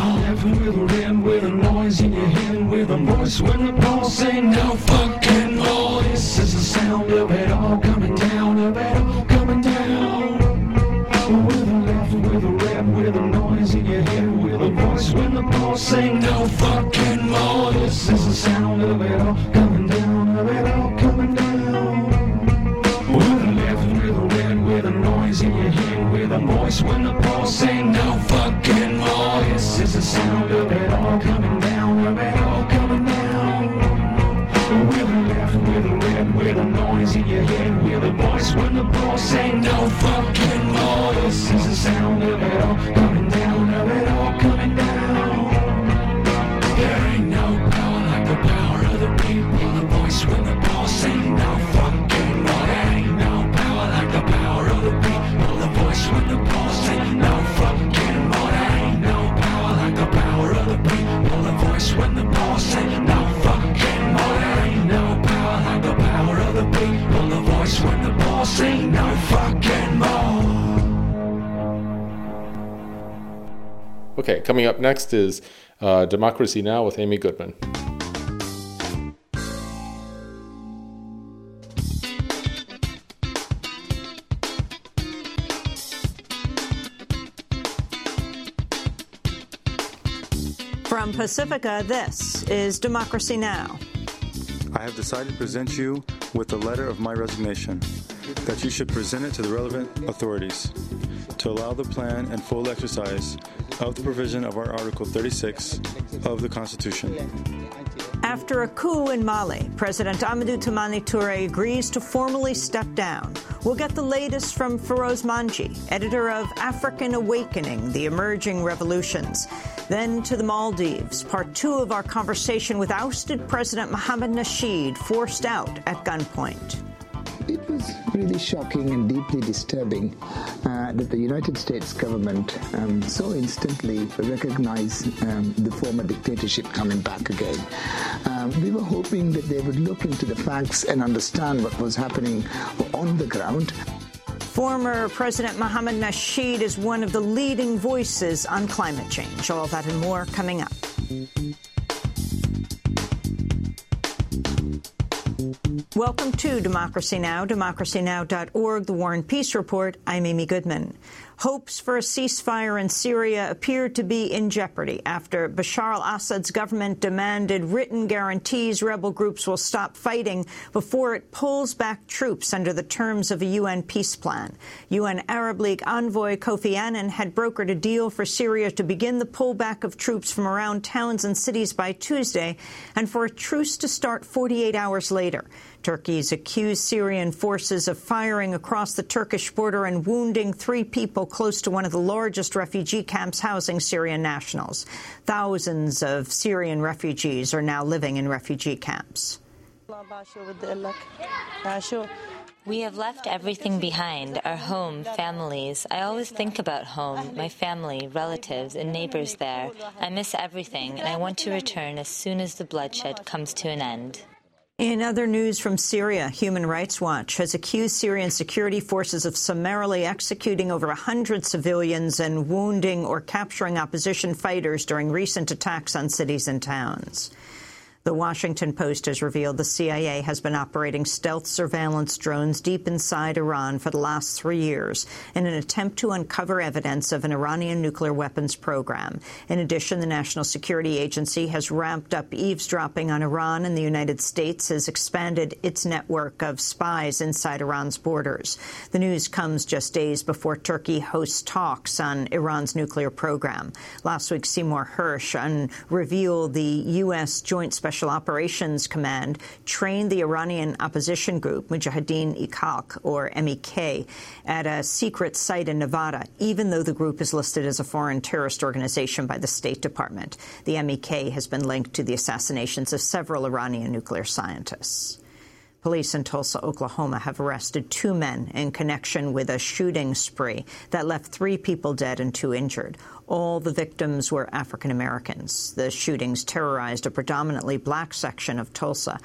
With a rim, with a noise in your head, with a voice when the pulse ain't no fucking more. This is the sound of it all coming down, of it all coming down. With a laugh, with a red, with a noise in your head, with a voice when the pulse ain't no fucking more. This is the sound of it all coming down, of it all coming down. With a laugh, with a red, with a noise in your head, with a voice when the pulse ain't no fucking more. This is the sound of it all coming down, of it all. With a left, with a red, with a noise in your head, with a voice when the boss ain't no fucking more. This is the sound of it all coming down, I'll say no fucking more. Okay, coming up next is uh, Democracy Now! with Amy Goodman. From Pacifica, this is Democracy Now! I have decided to present you with a letter of my resignation that you should present it to the relevant authorities to allow the plan and full exercise of the provision of our Article 36 of the Constitution. After a coup in Mali, President Amadou Toumani Touré agrees to formally step down. We'll get the latest from Firoze Manji, editor of African Awakening The Emerging Revolutions. Then to the Maldives, part two of our conversation with ousted President Mohamed Nasheed, forced out at gunpoint. It was really shocking and deeply disturbing uh, that the United States government um, so instantly recognized um, the former dictatorship coming back again. Um, we were hoping that they would look into the facts and understand what was happening on the ground. Former President Mohamed Nasheed is one of the leading voices on climate change. All that and more coming up. Welcome to Democracy Now!, democracynow.org, the War and Peace Report. I'm Amy Goodman. Hopes for a ceasefire in Syria appear to be in jeopardy after Bashar al-Assad's government demanded written guarantees rebel groups will stop fighting before it pulls back troops under the terms of a UN peace plan. UN Arab League envoy Kofi Annan had brokered a deal for Syria to begin the pullback of troops from around towns and cities by Tuesday and for a truce to start 48 hours later. Turkey's accused Syrian forces of firing across the Turkish border and wounding three people close to one of the largest refugee camps housing Syrian nationals. Thousands of Syrian refugees are now living in refugee camps. We have left everything behind our home, families. I always think about home, my family, relatives, and neighbors there. I miss everything, and I want to return as soon as the bloodshed comes to an end. In other news from Syria, Human Rights Watch has accused Syrian security forces of summarily executing over 100 civilians and wounding or capturing opposition fighters during recent attacks on cities and towns. The Washington Post has revealed the CIA has been operating stealth surveillance drones deep inside Iran for the last three years in an attempt to uncover evidence of an Iranian nuclear weapons program. In addition, the National Security Agency has ramped up eavesdropping on Iran, and the United States has expanded its network of spies inside Iran's borders. The news comes just days before Turkey hosts talks on Iran's nuclear program. Last week, Seymour Hersh revealed the U.S. Joint Special Special Operations Command trained the Iranian opposition group Mujahideen-e-Khalq, or MEK, at a secret site in Nevada, even though the group is listed as a foreign terrorist organization by the State Department. The MEK has been linked to the assassinations of several Iranian nuclear scientists. Police in Tulsa, Oklahoma have arrested two men in connection with a shooting spree that left three people dead and two injured. All the victims were African Americans. The shootings terrorized a predominantly black section of Tulsa.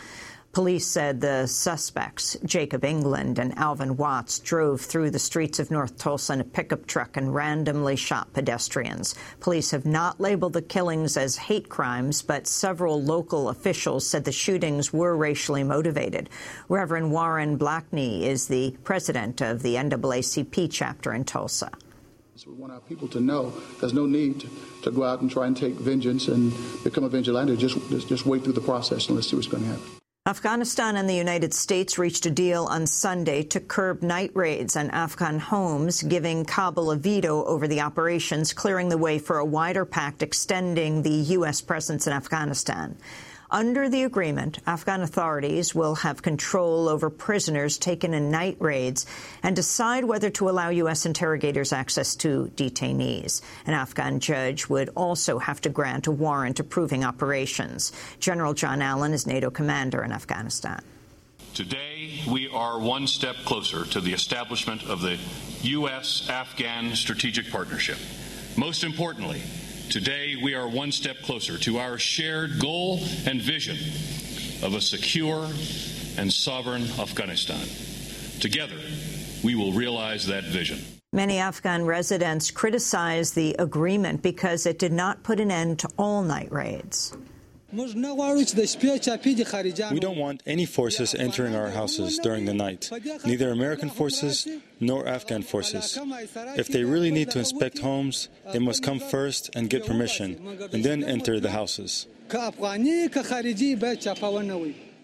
Police said the suspects, Jacob England and Alvin Watts, drove through the streets of North Tulsa in a pickup truck and randomly shot pedestrians. Police have not labeled the killings as hate crimes, but several local officials said the shootings were racially motivated. Reverend Warren Blakney is the president of the NAACP chapter in Tulsa. So we want our people to know there's no need to, go out and try and take vengeance and become a vigilante. Just, just, just wait through the process and let's see what's going to happen. Afghanistan and the United States reached a deal on Sunday to curb night raids on Afghan homes, giving Kabul a veto over the operations, clearing the way for a wider pact extending the U.S. presence in Afghanistan. Under the agreement, Afghan authorities will have control over prisoners taken in night raids and decide whether to allow U.S. interrogators access to detainees. An Afghan judge would also have to grant a warrant approving operations. General John Allen is NATO commander in Afghanistan. Today, we are one step closer to the establishment of the U.S. Afghan Strategic Partnership. Most importantly, Today, we are one step closer to our shared goal and vision of a secure and sovereign Afghanistan. Together, we will realize that vision. Many Afghan residents criticized the agreement because it did not put an end to all night raids. We don't want any forces entering our houses during the night, neither American forces nor Afghan forces. If they really need to inspect homes, they must come first and get permission, and then enter the houses.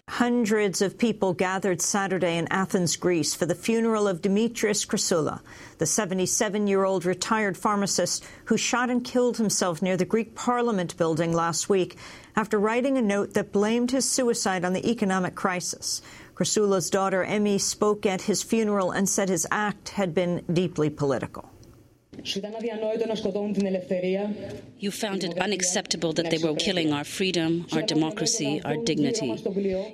Hundreds of people gathered Saturday in Athens, Greece for the funeral of Dimitris Christoulas, the 77-year-old retired pharmacist who shot and killed himself near the Greek parliament building last week after writing a note that blamed his suicide on the economic crisis. Christoulas's daughter, Emmy, spoke at his funeral and said his act had been deeply political. You found it unacceptable that they were killing our freedom, our democracy, our dignity.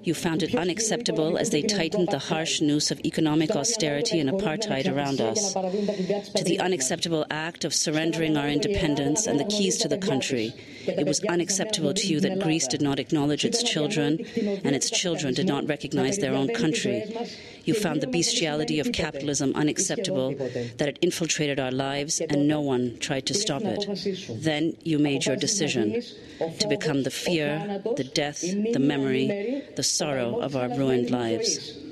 You found it unacceptable as they tightened the harsh noose of economic austerity and apartheid around us. To the unacceptable act of surrendering our independence and the keys to the country, it was unacceptable to you that Greece did not acknowledge its children and its children did not recognize their own country. You found the bestiality of capitalism unacceptable, that it infiltrated our lives and no one tried to stop it. Then you made your decision to become the fear, the death, the memory, the sorrow of our ruined lives.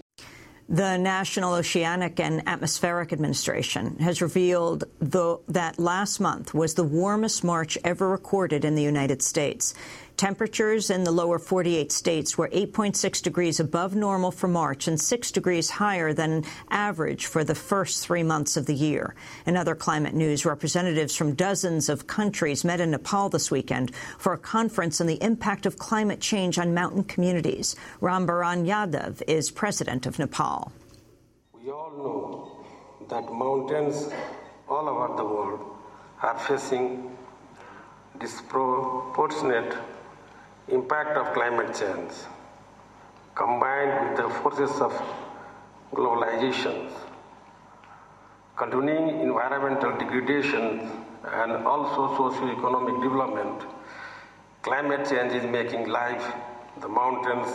The National Oceanic and Atmospheric Administration has revealed that last month was the warmest March ever recorded in the United States. Temperatures in the lower 48 states were 8.6 degrees above normal for March and 6 degrees higher than average for the first three months of the year. In other climate news, representatives from dozens of countries met in Nepal this weekend for a conference on the impact of climate change on mountain communities. Ram Baran Yadav is president of Nepal. We all know that mountains all over the world are facing disproportionate impact of climate change combined with the forces of globalization, continuing environmental degradation, and also socio-economic development, climate change is making life, the mountains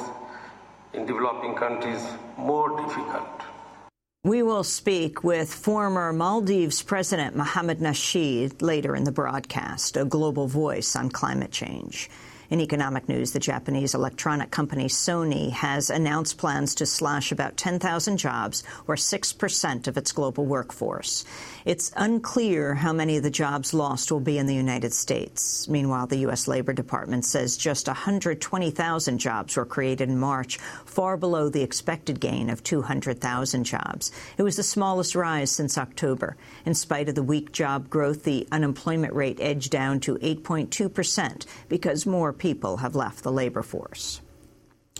in developing countries more difficult. We will speak with former Maldives President Mohamed Nasheed later in the broadcast, a global voice on climate change. In economic news, the Japanese electronic company Sony has announced plans to slash about 10,000 jobs, or 6% of its global workforce. It's unclear how many of the jobs lost will be in the United States. Meanwhile, the U.S. Labor Department says just 120,000 jobs were created in March, far below the expected gain of 200,000 jobs. It was the smallest rise since October. In spite of the weak job growth, the unemployment rate edged down to 8.2 percent because more people have left the labor force.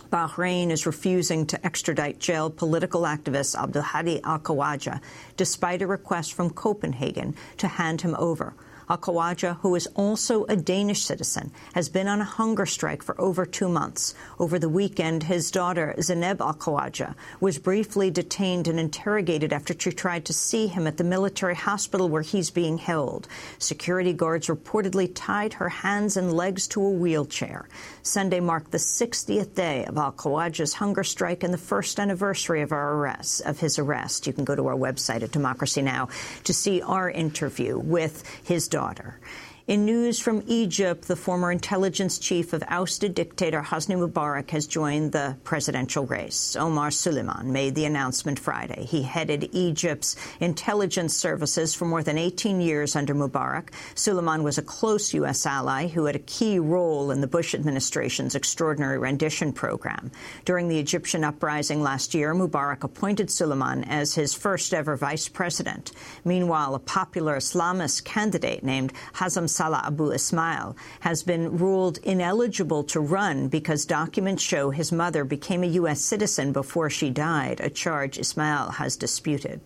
Bahrain is refusing to extradite jailed political activist Abdulhadi al-Khawaja, despite a request from Copenhagen to hand him over. Al-Khawaja, who is also a Danish citizen, has been on a hunger strike for over two months. Over the weekend, his daughter, Zainab Al-Khawaja, was briefly detained and interrogated after she tried to see him at the military hospital where he's being held. Security guards reportedly tied her hands and legs to a wheelchair. Sunday marked the 60th day of Al-Khawaja's hunger strike and the first anniversary of our arrest, of his arrest. You can go to our website at Democracy Now! to see our interview with his daughter. In news from Egypt, the former intelligence chief of ousted dictator Hosni Mubarak has joined the presidential race. Omar Suleiman made the announcement Friday. He headed Egypt's intelligence services for more than 18 years under Mubarak. Suleiman was a close U.S. ally who had a key role in the Bush administration's extraordinary rendition program. During the Egyptian uprising last year, Mubarak appointed Suleiman as his first ever vice president. Meanwhile, a popular Islamist candidate named Hazem Salah Abu Ismail has been ruled ineligible to run because documents show his mother became a U.S. citizen before she died, a charge Ismail has disputed.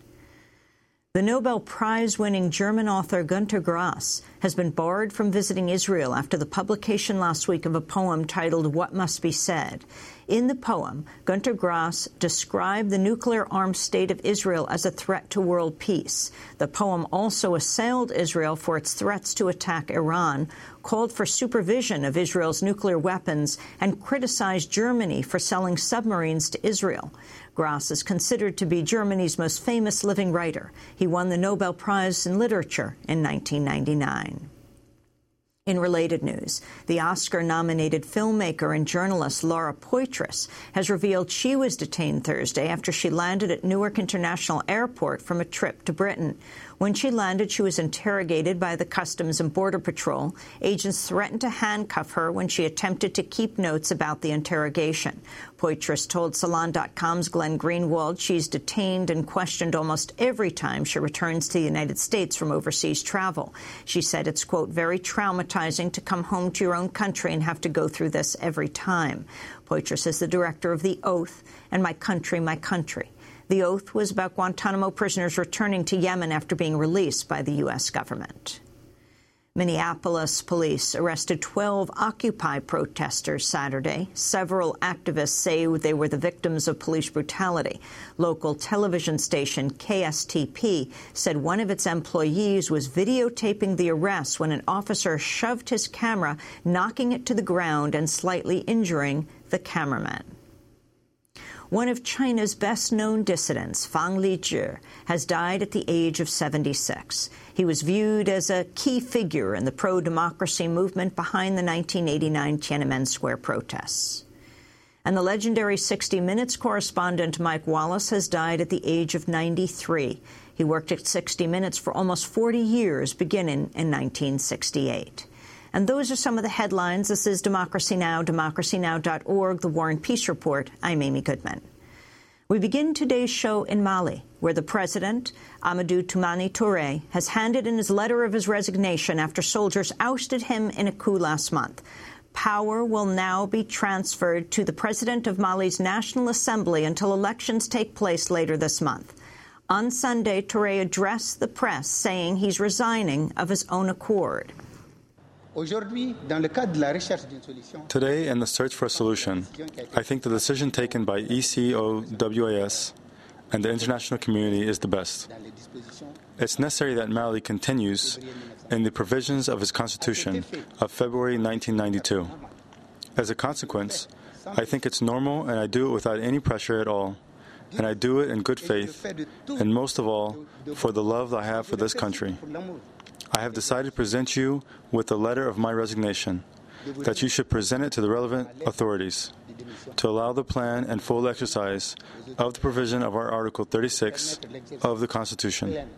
The Nobel Prize-winning German author Günter Grass has been barred from visiting Israel after the publication last week of a poem titled What Must Be Said. In the poem, Gunter Grass described the nuclear-armed state of Israel as a threat to world peace. The poem also assailed Israel for its threats to attack Iran, called for supervision of Israel's nuclear weapons, and criticized Germany for selling submarines to Israel. Grass is considered to be Germany's most famous living writer. He won the Nobel Prize in Literature in 1999. In related news, the Oscar-nominated filmmaker and journalist Laura Poitras has revealed she was detained Thursday after she landed at Newark International Airport from a trip to Britain. When she landed, she was interrogated by the Customs and Border Patrol. Agents threatened to handcuff her when she attempted to keep notes about the interrogation. Poitras told Salon.com's Glenn Greenwald she's detained and questioned almost every time she returns to the United States from overseas travel. She said it's, quote, very traumatizing to come home to your own country and have to go through this every time. Poitras is the director of The Oath and My Country, My Country. The oath was about Guantanamo prisoners returning to Yemen after being released by the U.S. government. Minneapolis police arrested 12 Occupy protesters Saturday. Several activists say they were the victims of police brutality. Local television station KSTP said one of its employees was videotaping the arrest when an officer shoved his camera, knocking it to the ground and slightly injuring the cameraman. One of China's best-known dissidents, Fang Lizhi, has died at the age of 76. He was viewed as a key figure in the pro-democracy movement behind the 1989 Tiananmen Square protests. And the legendary 60 Minutes correspondent Mike Wallace has died at the age of 93. He worked at 60 Minutes for almost 40 years, beginning in 1968. And those are some of the headlines. This is Democracy Now!, democracynow.org, The War and Peace Report. I'm Amy Goodman. We begin today's show in Mali, where the president, Amadou Toumani Touré, has handed in his letter of his resignation after soldiers ousted him in a coup last month. Power will now be transferred to the president of Mali's National Assembly until elections take place later this month. On Sunday, Touré addressed the press, saying he's resigning of his own accord. Today, in the search for a solution, I think the decision taken by ECOWAS and the international community is the best. It's necessary that Mali continues in the provisions of its constitution of February 1992. As a consequence, I think it's normal and I do it without any pressure at all. And I do it in good faith, and most of all, for the love I have for this country. I have decided to present you with a letter of my resignation, that you should present it to the relevant authorities to allow the plan and full exercise of the provision of our Article 36 of the Constitution.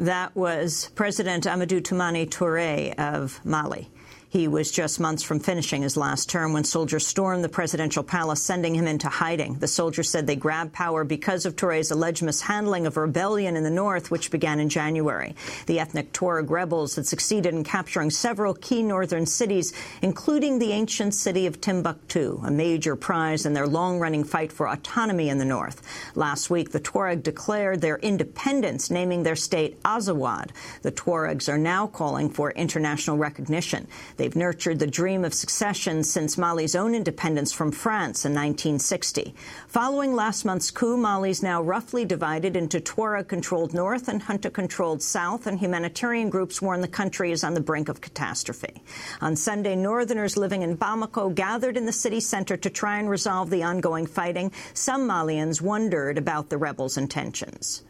That was President Amadou Toumani Touré of Mali. He was just months from finishing his last term when soldiers stormed the presidential palace, sending him into hiding. The soldiers said they grabbed power because of Touré's alleged mishandling of a rebellion in the north, which began in January. The ethnic Tuareg rebels had succeeded in capturing several key northern cities, including the ancient city of Timbuktu, a major prize in their long-running fight for autonomy in the north. Last week, the Tuareg declared their independence, naming their state Azawad. The Tuaregs are now calling for international recognition. They've nurtured the dream of succession since Mali's own independence from France in 1960. Following last month's coup, Mali's now roughly divided into Tuareg-controlled north and Junta-controlled south, and humanitarian groups warn the country is on the brink of catastrophe. On Sunday, northerners living in Bamako gathered in the city center to try and resolve the ongoing fighting. Some Malians wondered about the rebels' intentions.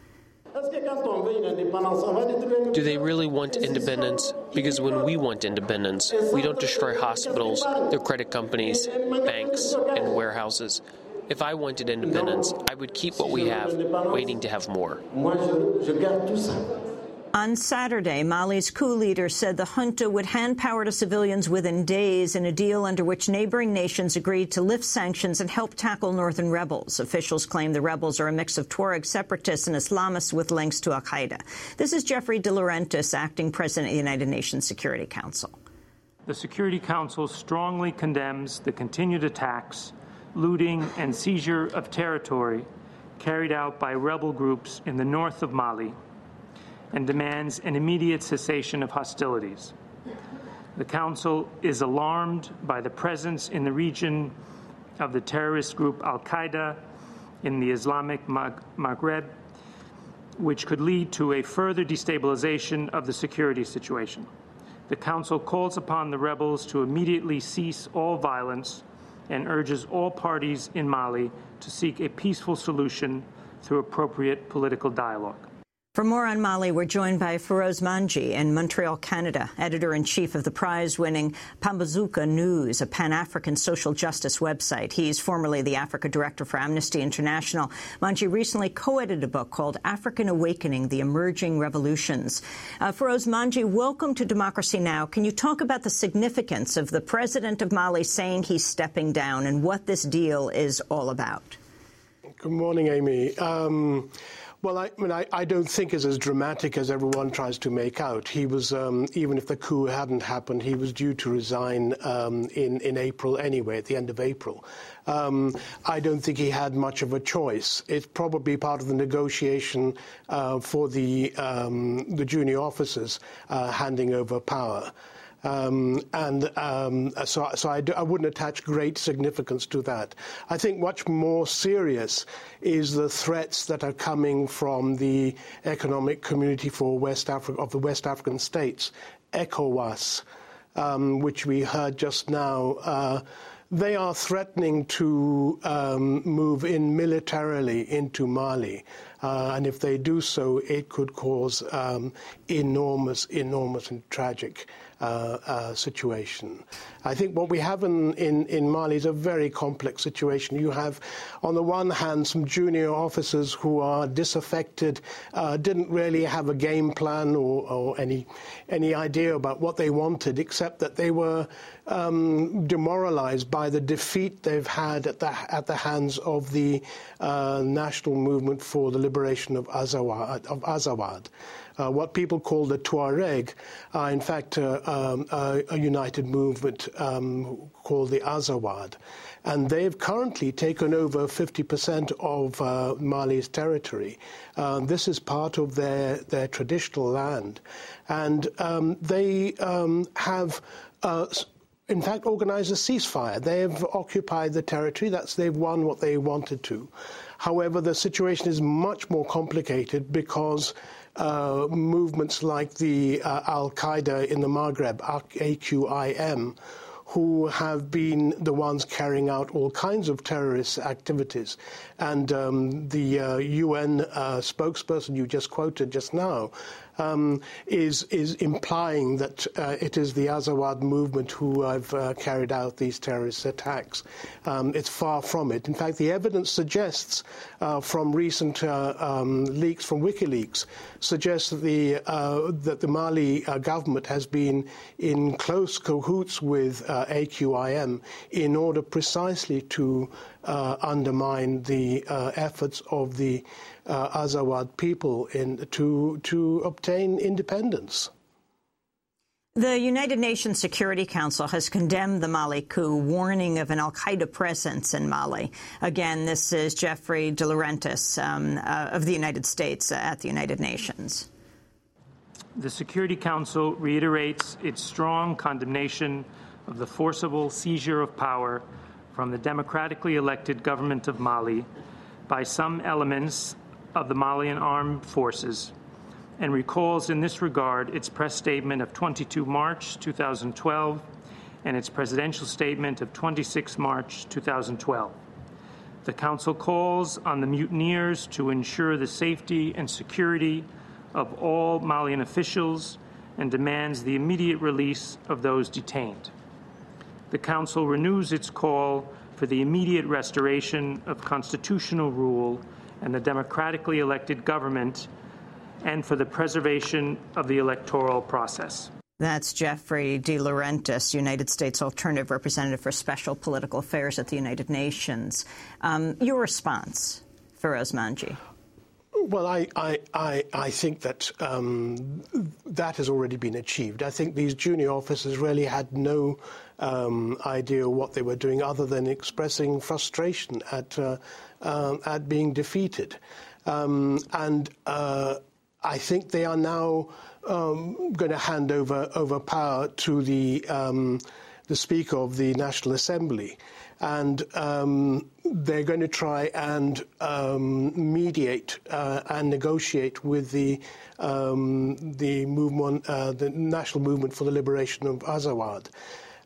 Do they really want independence? Because when we want independence, we don't destroy hospitals, their credit companies, banks, and warehouses. If I wanted independence, I would keep what we have, waiting to have more. On Saturday, Mali's coup leader said the junta would hand power to civilians within days in a deal under which neighboring nations agreed to lift sanctions and help tackle northern rebels. Officials claim the rebels are a mix of Tuareg separatists and Islamists with links to al-Qaeda. This is Jeffrey DeLaurentis, acting president of the United Nations Security Council. The Security Council strongly condemns the continued attacks, looting, and seizure of territory carried out by rebel groups in the north of Mali and demands an immediate cessation of hostilities. The Council is alarmed by the presence in the region of the terrorist group Al Qaeda in the Islamic Maghreb, which could lead to a further destabilization of the security situation. The Council calls upon the rebels to immediately cease all violence and urges all parties in Mali to seek a peaceful solution through appropriate political dialogue. For more on Mali, we're joined by Firoze Manji in Montreal, Canada, editor-in-chief of the prize-winning Pambazuka News, a Pan-African social justice website. He's formerly the Africa director for Amnesty International. Manji recently co-edited a book called African Awakening, The Emerging Revolutions. Uh, Firoze Manji, welcome to Democracy Now! Can you talk about the significance of the president of Mali saying he's stepping down and what this deal is all about? Good morning, Amy. Um, well, I, I mean, I, I, don't think it's as dramatic as everyone tries to make out. He was, um, even if the coup hadn't happened, he was due to resign um, in, in April anyway, at the end of April. Um, I don't think he had much of a choice. It's probably part of the negotiation uh, for the, um, the junior officers uh, handing over power. Um, and um, so, so I, do, I, wouldn't attach great significance to that. I think much more serious is the threats that are coming from the Economic Community for West Africa of the West African states, ECOWAS, um, which we heard just now. Uh, they are threatening to um, move in militarily into Mali. Uh, and if they do so, it could cause um, enormous, enormous and tragic situation. I think what we have in, in, in, Mali is a very complex situation. You have, on the one hand, some junior officers who are disaffected, uh, didn't really have a game plan or, or, any, any idea about what they wanted, except that they were um, demoralized by the defeat they've had at the, at the hands of the uh, national movement for the liberation of. Of Azawad. Uh, what people call the Tuareg are, in fact, uh, um, a united movement um, called the Azawad. And they've currently taken over 50% of uh, Mali's territory. Uh, this is part of their, their traditional land. And um, they um, have uh, in fact, organized a ceasefire. They have occupied the territory. That's they've won what they wanted to. However, the situation is much more complicated because uh, movements like the uh, Al Qaeda in the Maghreb, AQIM, who have been the ones carrying out all kinds of terrorist activities. And um, the uh, UN uh, spokesperson you just quoted just now um, is, is implying that uh, it is the Azawad movement who have uh, carried out these terrorist attacks. Um, it's far from it. In fact, the evidence suggests uh, from recent uh, um, leaks from WikiLeaks suggests that the, uh, that the Mali uh, government has been in close cahoots with AQIM in order precisely to undermine the efforts of the uh, Azawad people in, to, to obtain independence. The United Nations Security Council has condemned the Mali coup, warning of an al-Qaeda presence in Mali. Again, this is Jeffrey DeLaurentis um, uh, of the United States uh, at the United Nations. The Security Council reiterates its strong condemnation of the forcible seizure of power from the democratically elected government of Mali by some elements of the Malian Armed Forces and recalls in this regard its press statement of 22 March 2012 and its presidential statement of 26 March 2012. The Council calls on the mutineers to ensure the safety and security of all Malian officials and demands the immediate release of those detained. The Council renews its call for the immediate restoration of constitutional rule and the democratically elected government and for the preservation of the electoral process. That's Jeffrey DeLaurentis, United States Alternative Representative for Special Political Affairs at the United Nations. Um, your response, Firoze Manji? Well, I, I, I, I think that um, that has already been achieved. I think these junior officers really had no um, idea what they were doing other than expressing frustration at uh, um, at being defeated. Um, and uh, I think they are now um, going to hand over, over power to the, um, the Speaker of the National Assembly. And um, they're going to try and um, mediate uh, and negotiate with the, um, the, movement, uh, the National Movement for the Liberation of Azawad.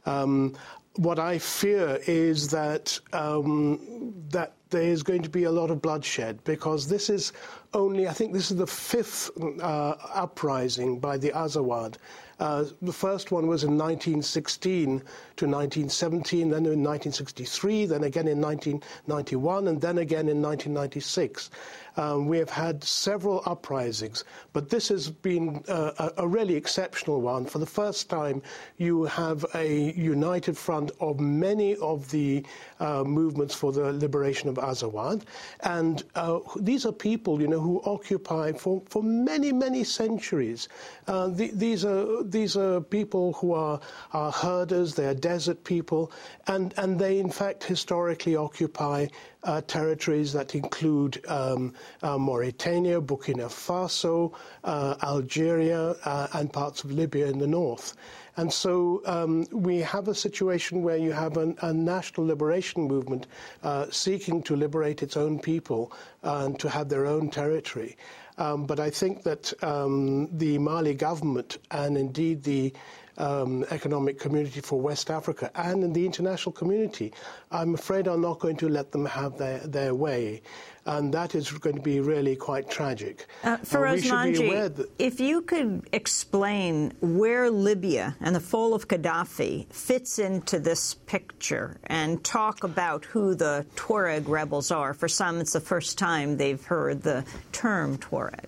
Um, what I fear is that that there is going to be a lot of bloodshed because this is only, I think this is the fifth uh, uprising by the Azawad. Uh, the first one was in 1916 to 1917, then in 1963, then again in 1991, and then again in 1996. Um, we have had several uprisings, but this has been uh, a, a, really exceptional one. For the first time, you have a united front of many of the uh, movements for the liberation of Azawad, and uh, these are people, you know, who occupy for, for many, many centuries. Uh, the, these are these are people who are, are herders, they are desert people, and, and they in fact historically occupy uh, territories that include um, uh, Mauritania, Burkina Faso, uh, Algeria, uh, and parts of Libya in the north. And so um, we have a situation where you have an, a national liberation movement uh, seeking to liberate its own people and to have their own territory. Um, but I think that um, the Mali government and indeed the um, economic community for West Africa and in the international community, I'm afraid are not going to let them have their, their way. And that is going to be really quite tragic. Uh, Firoze Manji, if you could explain where Libya and the fall of Gaddafi fits into this picture and talk about who the Tuareg rebels are. For some, it's the first time they've heard the term Tuareg.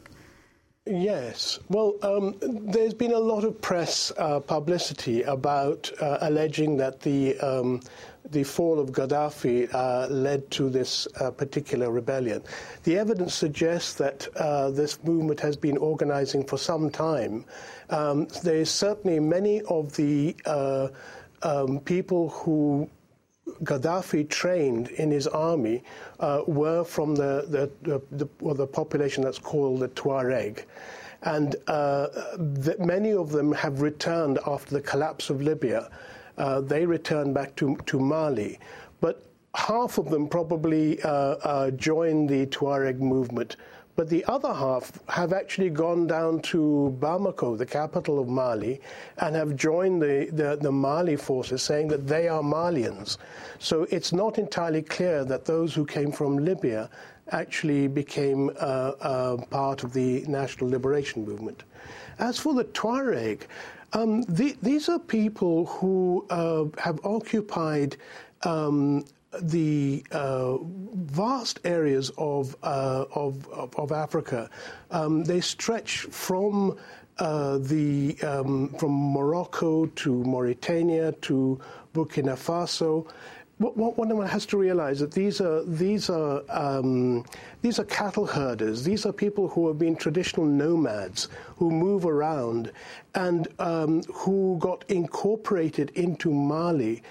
Yes. Well, um, there's been a lot of press uh, publicity about uh, alleging that the um, the fall of Gaddafi uh, led to this uh, particular rebellion. The evidence suggests that uh, this movement has been organizing for some time. Um, there is certainly many of the uh, um, people who Gaddafi trained in his army uh, were from the, the, the, well, the population that's called the Tuareg. And uh, many of them have returned after the collapse of Libya. Uh, they returned back to, to Mali. But half of them probably uh, uh, joined the Tuareg movement but the other half have actually gone down to Bamako, the capital of Mali, and have joined the, the, the, Mali forces, saying that they are Malians. So it's not entirely clear that those who came from Libya actually became uh, uh, part of the national liberation movement. As for the Tuareg, um, the, these are people who uh, have occupied um, the uh, vast areas of, uh, of, of, Africa, um, they stretch from uh, the um, from Morocco to Mauritania to Burkina Faso. What, what one has to realize that these are these are um, these are cattle herders. These are people who have been traditional nomads who move around and um, who got incorporated into Mali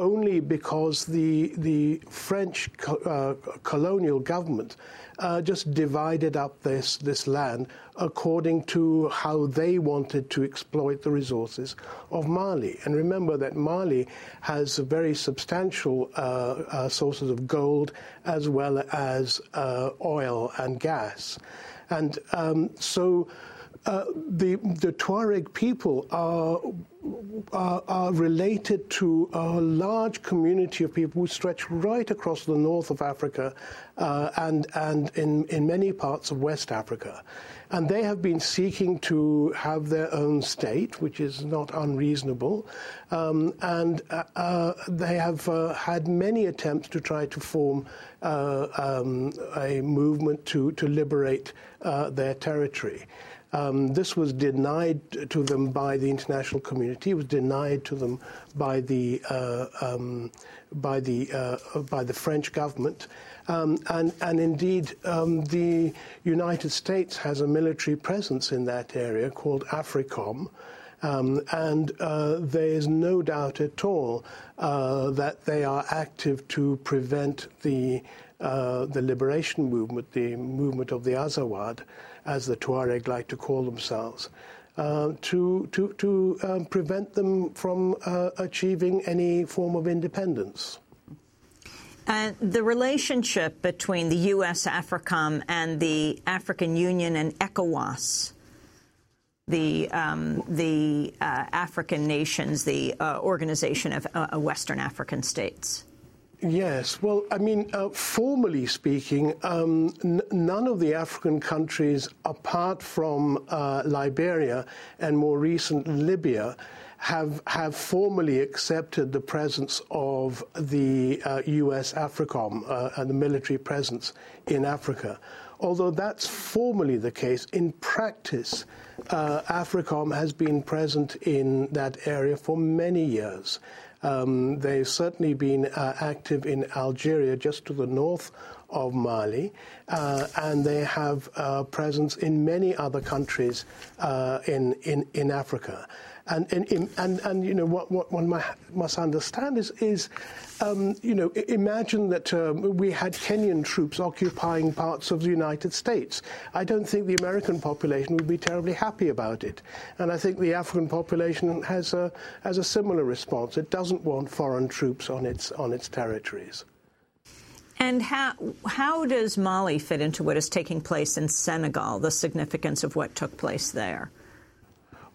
only because the, the French co uh, colonial government uh, just divided up this, this land according to how they wanted to exploit the resources of Mali. And remember that Mali has very substantial uh, uh sources of gold as well as uh, oil and gas. And um, so uh, the, the Tuareg people are, are, are, related to a large community of people who stretch right across the north of Africa uh, and, and in, in many parts of West Africa. And they have been seeking to have their own state, which is not unreasonable. Um, and uh, uh they have uh, had many attempts to try to form um, a movement to, to liberate their territory. Um, this was denied to them by the international community. It was denied to them by the uh, um, by the uh, by the French government, um, and and indeed um, the United States has a military presence in that area called AFRICOM. Um, and uh, there is no doubt at all uh, that they are active to prevent the uh, the liberation movement, the movement of the Azawad, as the Tuareg like to call themselves, uh, to, to, to um, prevent them from uh, achieving any form of independence. And the relationship between the U.S. AFRICOM and the African Union and ECOWAS, the um, the uh, African nations, the uh, Organization of uh, Western African States. Yes, well, I mean, uh, formally speaking, um, n- none of the African countries, apart from uh, Liberia and more recent Libya, have have formally accepted the presence of the uh, U.S. AFRICOM uh, and the military presence in Africa. Although that's formally the case, in practice, uh, AFRICOM has been present in that area for many years. Um, they've certainly been uh, active in Algeria, just to the north of Mali, uh, and they have uh, presence in many other countries uh, in, in, in Africa. And, and, and, and, you know, what, what one must understand is, is um, you know, imagine that um, we had Kenyan troops occupying parts of the United States. I don't think the American population would be terribly happy about it. And I think the African population has a, has a similar response. It doesn't want foreign troops on its, on its territories. And how, how does Mali fit into what is taking place in Senegal, the significance of what took place there?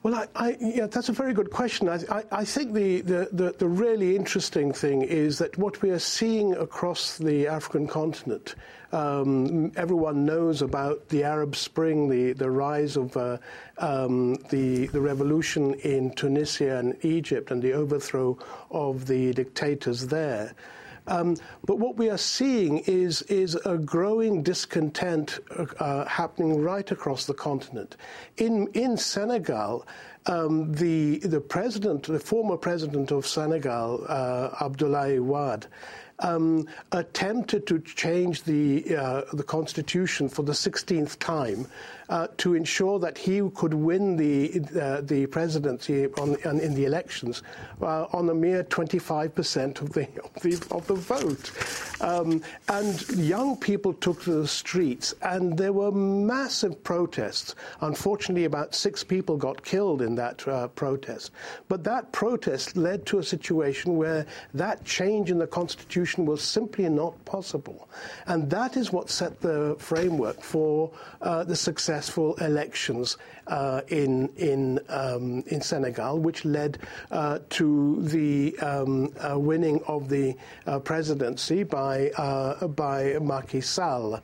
Well, I, I, yeah, that's a very good question. I, I, think the, the, the, the, really interesting thing is that what we are seeing across the African continent, um, everyone knows about the Arab Spring, the, the rise of uh, um, the, the revolution in Tunisia and Egypt, and the overthrow of the dictators there. Um, but what we are seeing is, is a growing discontent uh, happening right across the continent. In, in Senegal, um, the, the president, the former president of Senegal, uh, Abdoulaye Wade, um, attempted to change the uh, the constitution for the 16th time uh, to ensure that he could win the uh, the presidency on, on, in the elections uh, on a mere 25% of the of the, of the vote. Um, and young people took to the streets, and there were massive protests. Unfortunately, about six people got killed in that uh, protest. But that protest led to a situation where that change in the constitution was simply not possible, and that is what set the framework for uh, the success successful elections uh, in in um, in Senegal, which led uh, to the um, uh, winning of the uh, presidency by uh, by Macky Sall.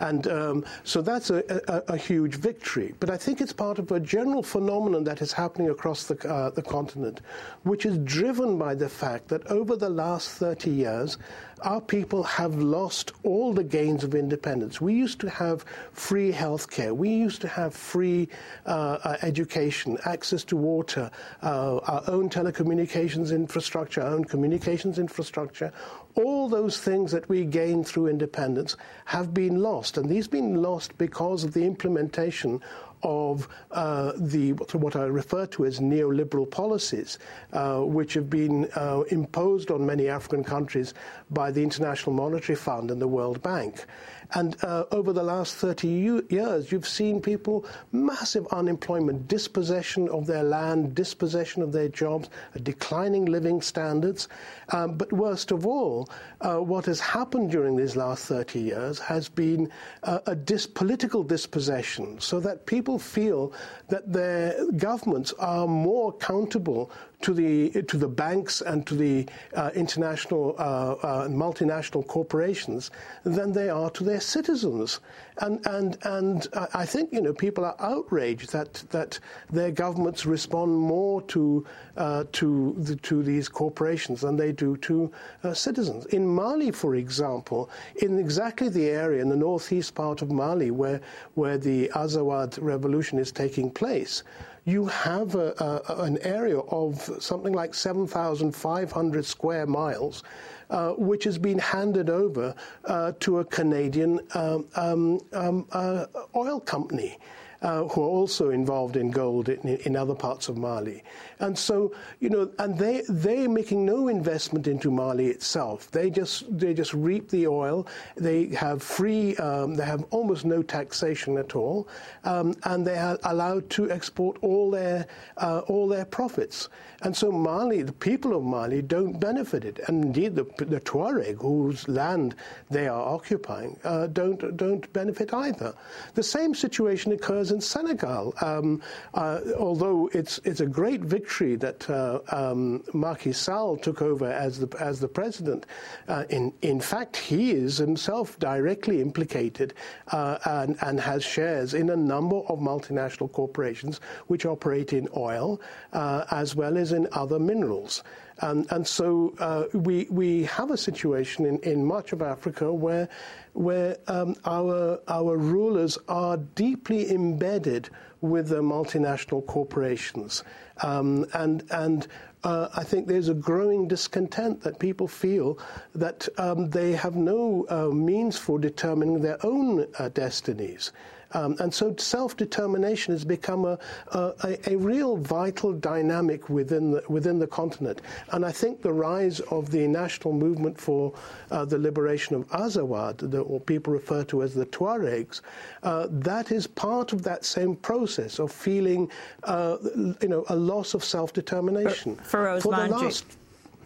And um, so that's a, a, a, huge victory. But I think it's part of a general phenomenon that is happening across the, uh, the continent, which is driven by the fact that over the last 30 years, our people have lost all the gains of independence. We used to have free health care. We used to have free uh, uh, education, access to water, uh, our own telecommunications infrastructure, our own communications infrastructure. All those things that we gained through independence have been lost. And these have been lost because of the implementation of uh, the what I refer to as neoliberal policies, uh, which have been uh, imposed on many African countries by the International Monetary Fund and the World Bank. And uh, over the last 30 years, you've seen people, massive unemployment, dispossession of their land, dispossession of their jobs, declining living standards. Um, but worst of all, uh, what has happened during these last 30 years has been uh, a dis- political dispossession, so that people feel that their governments are more accountable to the to the banks and to the uh, international uh, uh, multinational corporations than they are to their citizens. And and and I think you know people are outraged that that their governments respond more to uh, to the, to these corporations than they do to uh, citizens. In Mali, for example, in exactly the area in the northeast part of Mali where where the Azawad revolution is taking place you have a, a, an area of something like 7,500 square miles, uh, which has been handed over uh, to a Canadian um, um, um, uh, oil company. Uh, who are also involved in gold in, in, other parts of Mali. And so, you know, and they they're making no investment into Mali itself. They just they just reap the oil. They have free. Um, they have almost no taxation at all, um, and they are allowed to export all their uh, all their profits. And so Mali, the people of Mali, don't benefit it, and indeed the, the Tuareg, whose land they are occupying, uh, don't don't benefit either. The same situation occurs in Senegal. Um, uh, although it's it's a great victory that uh, um, Macky Sall took over as the as the president. Uh, in in fact, he is himself directly implicated uh, and and has shares in a number of multinational corporations which operate in oil uh, as well as in other minerals. And, and so uh, we, we have a situation in, in much of Africa where, where um, our, our rulers are deeply embedded with the multinational corporations. Um, and and uh, I think there's a growing discontent that people feel that um, they have no uh, means for determining their own uh, destinies. Um, and so self-determination has become a, a, a, real vital dynamic within the, within the continent. And I think the rise of the national movement for uh, the liberation of Azawad, the, or people refer to as the Tuaregs, uh, that is part of that same process of feeling, uh, you know, a loss of self-determination. For, for the last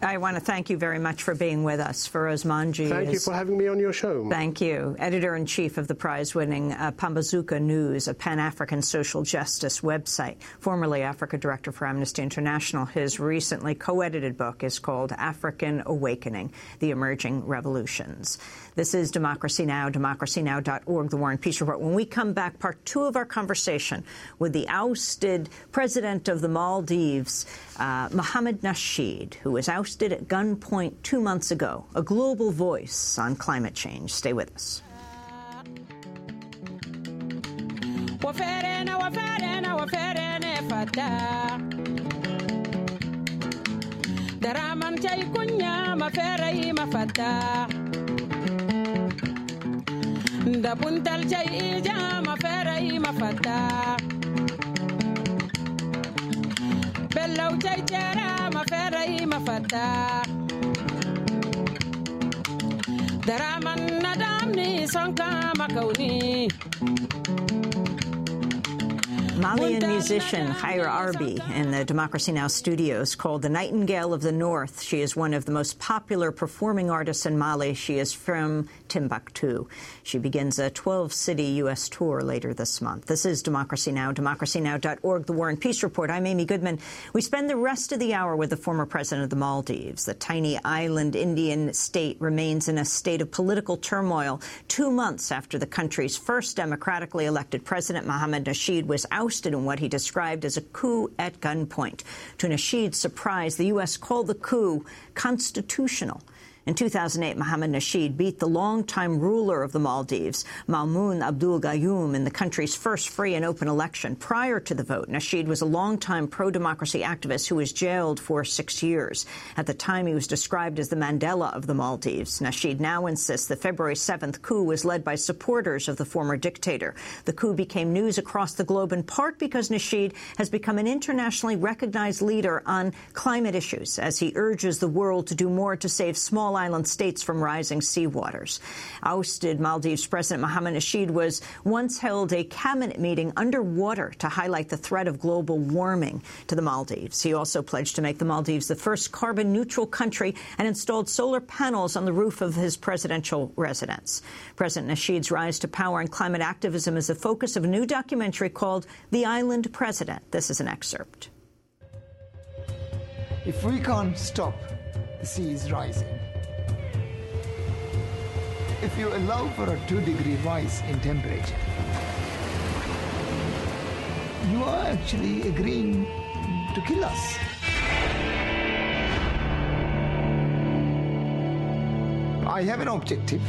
I want to thank you very much for being with us. Firoze Manji. Thank you for having me on your show. Thank you. Editor in chief of the prize winning uh, Pambazuka News, a Pan African social justice website. Formerly Africa director for Amnesty International. His recently co edited book is called African Awakening The Emerging Revolutions. This is Democracy Now!, democracynow.org, The War and Peace Report. When we come back, part two of our conversation with the ousted president of the Maldives, uh, Nasheed, who was ousted at gunpoint two months ago, a global voice on climate change. Stay with us. Mafere mafata da buntal cay ija mafere mafata. Bellaw cay tera mafere mafata. Daraman nadamni sonka makauni Malian musician Khaira Arby in the Democracy Now! studios called the Nightingale of the North. She is one of the most popular performing artists in Mali. She is from Timbuktu. She begins a 12-city U.S. tour later this month. This is Democracy Now!, democracynow.org, The War and Peace Report. I'm Amy Goodman. We spend the rest of the hour with the former president of the Maldives. The tiny island Indian state remains in a state of political turmoil two months after the country's first democratically elected president, Mohammed Nasheed, was ousted ousted in what he described as a coup at gunpoint. To Nasheed's surprise, the U.S. called the coup constitutional. In 2008, Mohamed Nasheed beat the longtime ruler of the Maldives, Maumoon Abdul Gayoom, in the country's first free and open election. Prior to the vote, Nasheed was a longtime pro-democracy activist who was jailed for six years. At the time, he was described as the Mandela of the Maldives. Nasheed now insists the February 7th coup was led by supporters of the former dictator. The coup became news across the globe in part because Nasheed has become an internationally recognized leader on climate issues as he urges the world to do more to save small island states from rising seawaters. Ousted Maldives President Mohamed Nasheed was once held a cabinet meeting underwater to highlight the threat of global warming to the Maldives. He also pledged to make the Maldives the first carbon neutral country and installed solar panels on the roof of his presidential residence. President Nasheed's rise to power and climate activism is the focus of a new documentary called The Island President. This is an excerpt. If we can't stop the seas rising, if you allow for a two degree rise in temperature, you are actually agreeing to kill us. I have an objective,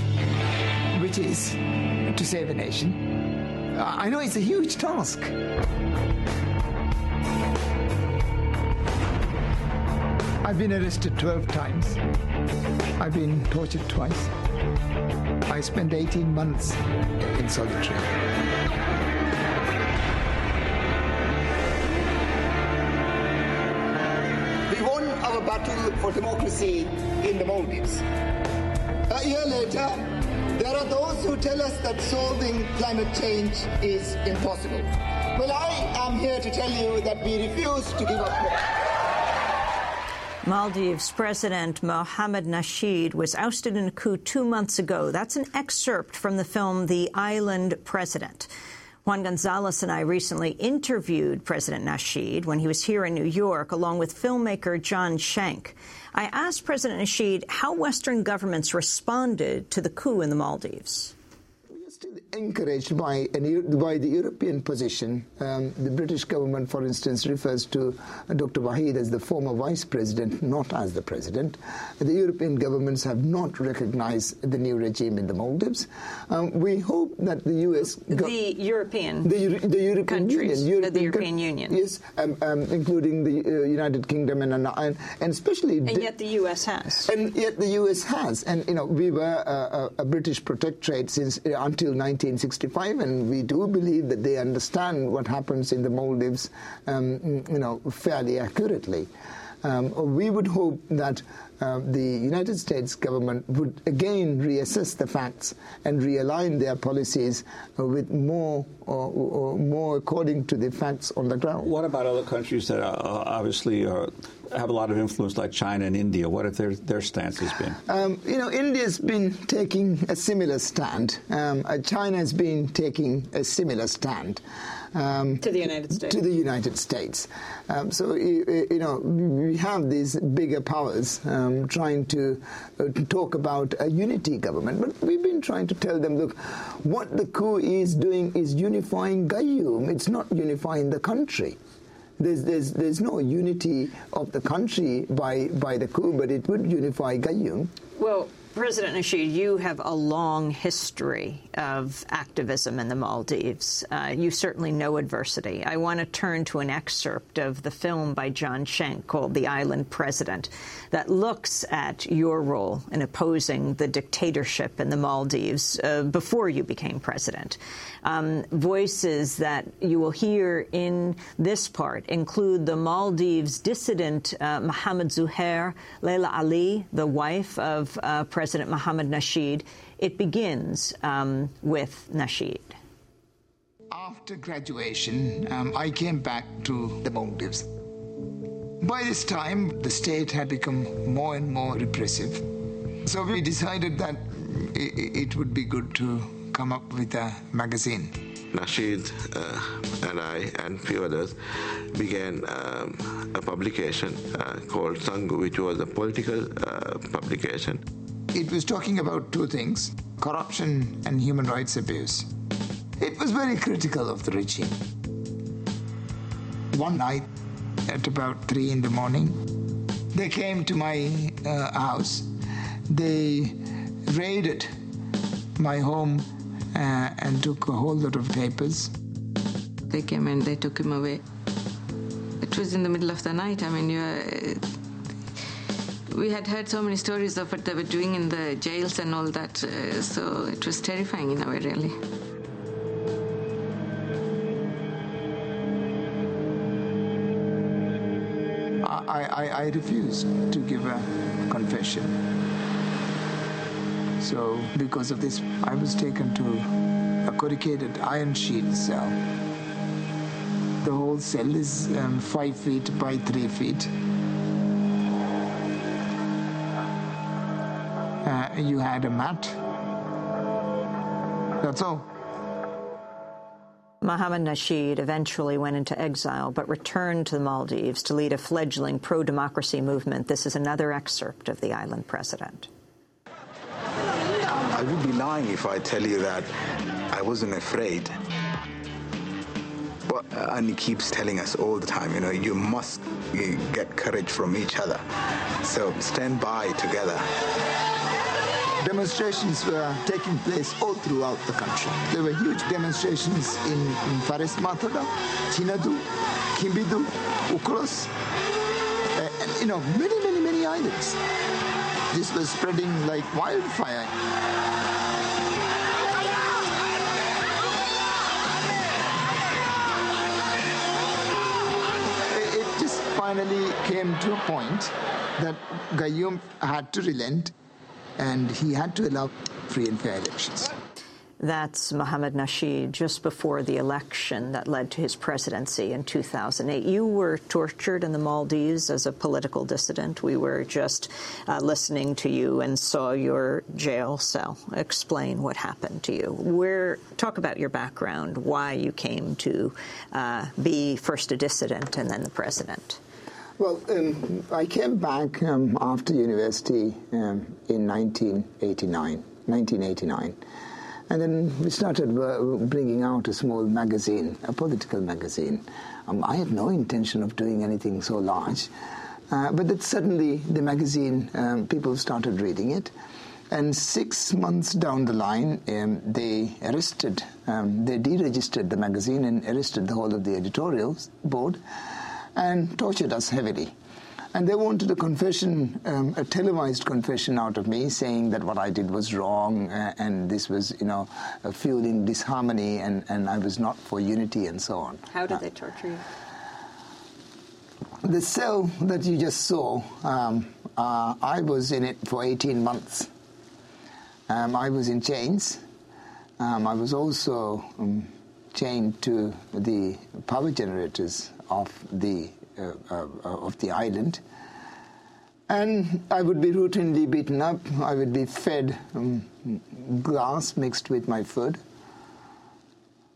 which is to save a nation. I know it's a huge task. I've been arrested 12 times. I've been tortured twice. I spent 18 months in solitary. We won our battle for democracy in the Maldives. A year later, there are those who tell us that solving climate change is impossible. Well, I am here to tell you that we refuse to give up. Maldives President Mohamed Nasheed was ousted in a coup two months ago. That's an excerpt from the film The Island President. Juan Gonzalez and I recently interviewed President Nasheed when he was here in New York, along with filmmaker John Shenk. I asked President Nasheed how Western governments responded to the coup in the Maldives encouraged by, an, by the European position. Um, the British government, for instance, refers to Dr. Wahid as the former vice president, not as the president. The European governments have not recognized the new regime in the Maldives. Um, we hope that the U.S. the European the, the European countries, Union, European, the European Union, yes, um, um, including the uh, United Kingdom and, and and especially and yet the U.S. has, and yet the U.S. has, and you know we were a, a British protectorate since uh, until 1965, and we do believe that they understand what happens in the Maldives, um, you know, fairly accurately. Um, we would hope that uh, the United States government would again reassess the facts and realign their policies uh, with more or, or, more according to the facts on the ground. What about other countries that obviously are, have a lot of influence, like China and India? What have their their stances been? Um, you know, India's been taking a similar stand. Um, uh, China has been taking a similar stand. Um, to the United States. To the United States. Um, so, you, you, know, we have these bigger powers um, trying to, uh, to, talk about a unity government, but we've been trying to tell them, look, what the coup is doing is unifying Gayoom. It's not unifying the country. There's, there's, there's no unity of the country by, by the coup, but it would unify Gayoom. Well, President Nasheed, you have a long history of activism in the Maldives. Uh, you certainly know adversity. I want to turn to an excerpt of the film by John Shenk called The Island President that looks at your role in opposing the dictatorship in the Maldives uh, before you became president. Um, voices that you will hear in this part include the Maldives dissident uh, Mohammed Zuhair, Laila Ali, the wife of uh, President Mohammed Nasheed. It begins um, with Nasheed. After graduation, um, I came back to the Maldives. By this time, the state had become more and more repressive. So we decided that it would be good to come up with a magazine. Nasheed uh, and I and a few others began um, a publication uh, called Sangu, which was a political uh, publication. It was talking about two things corruption and human rights abuse. It was very critical of the regime. One night, at about three in the morning. They came to my uh, house. They raided my home uh, and took a whole lot of papers. They came and they took him away. It was in the middle of the night. I mean, you. We had heard so many stories of what they were doing in the jails and all that, uh, so it was terrifying in a way, really. I, I, I refused to give a confession. So, because of this, I was taken to a corrugated iron sheet cell. The whole cell is um, five feet by three feet. Uh, you had a mat. That's all. Mohammed Nasheed eventually went into exile but returned to the Maldives to lead a fledgling pro-democracy movement. This is another excerpt of the island president. I would be lying if I tell you that I wasn't afraid. But, uh, and he keeps telling us all the time, you know, you must get courage from each other. So stand by together. Demonstrations were taking place all throughout the country. There were huge demonstrations in, in Fares Mathoda, Thinadhoo, Kimbidu, Ukulhas, uh, and you know, many, many, many islands. This was spreading like wildfire. It, it just finally came to a point that Gayoom had to relent and he had to allow free and fair elections. That's Mohamed Nasheed just before the election that led to his presidency in 2008. You were tortured in the Maldives as a political dissident. We were just uh, listening to you and saw your jail cell. Explain what happened to you. Where talk about your background, why you came to uh, be first a dissident and then the president. Well, um, I came back um, after university um, in 1989. 1989. And then we started bringing out a small magazine, a political magazine. Um, I had no intention of doing anything so large. Uh, but then suddenly the magazine, um, people started reading it. And six months down the line, um, they arrested, um, they deregistered the magazine and arrested the whole of the editorial board and tortured us heavily. And they wanted a confession, um, a televised confession out of me, saying that what I did was wrong uh, and this was, you know, uh, fueling disharmony and, and I was not for unity and so on. How did uh, they torture you? The cell that you just saw, um, uh, I was in it for 18 months. Um, I was in chains. Um, I was also um, chained to the power generators of the uh, uh, of the island. And I would be routinely beaten up. I would be fed um, glass mixed with my food.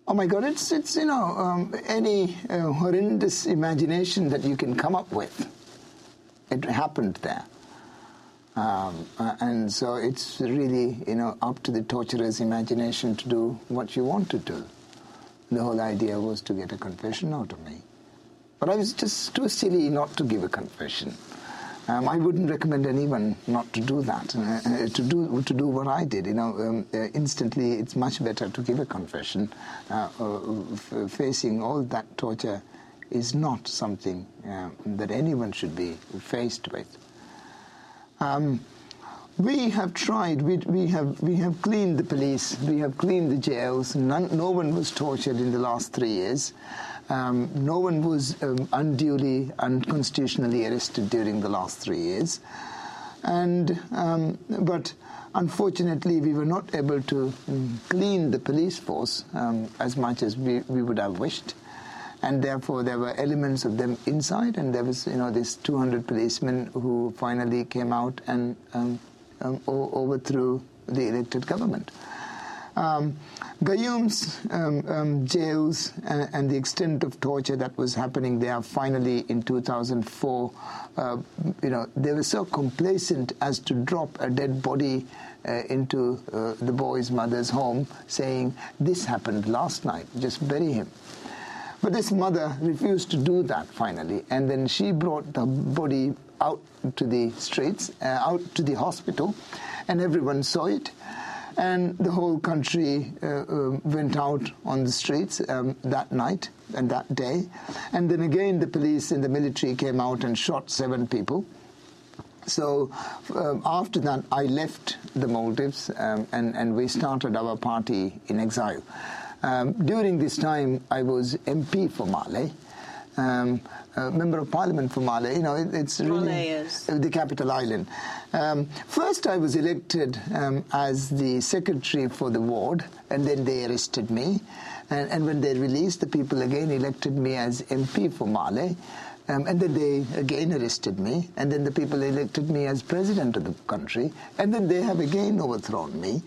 Oh my God, it's, it's you know, um, any uh, horrendous imagination that you can come up with. It happened there. Um, uh, and so it's really, you know, up to the torturer's imagination to do what you want to do. The whole idea was to get a confession out of me. But I was just too silly not to give a confession. Um, I wouldn't recommend anyone not to do that, uh, uh, to do to do what I did. You know, um, uh, instantly, it's much better to give a confession. Uh, uh facing all that torture is not something uh, that anyone should be faced with. Um, we have tried. We, we have we have cleaned the police. We have cleaned the jails. None, no one was tortured in the last three years. Um, no one was um, unduly, unconstitutionally arrested during the last three years. And, um, but unfortunately, we were not able to um, clean the police force um, as much as we, we would have wished. And therefore, there were elements of them inside, and there was, you know, this 200 policemen who finally came out and um, overthrew the elected government. Um, um, um, jails and, and, the extent of torture that was happening there finally in 2004, uh, you know, they were so complacent as to drop a dead body uh, into uh, the boy's mother's home saying, this happened last night, just bury him. But this mother refused to do that finally, and then she brought the body out to the streets, uh, out to the hospital, and everyone saw it and the whole country uh, uh, went out on the streets um, that night and that day. And then again, the police and the military came out and shot seven people. So um, after that, I left the Maldives um, and, and we started our party in exile. Um, during this time, I was MP for Male. Uh, member of parliament for Male. You know, it, it's really the capital island. Um, first, I was elected um, as the secretary for the ward, and then they arrested me. And, and, when they released, the people again elected me as MP for Male. Um, and then they again arrested me, and then the people elected me as president of the country, and then they have again overthrown me.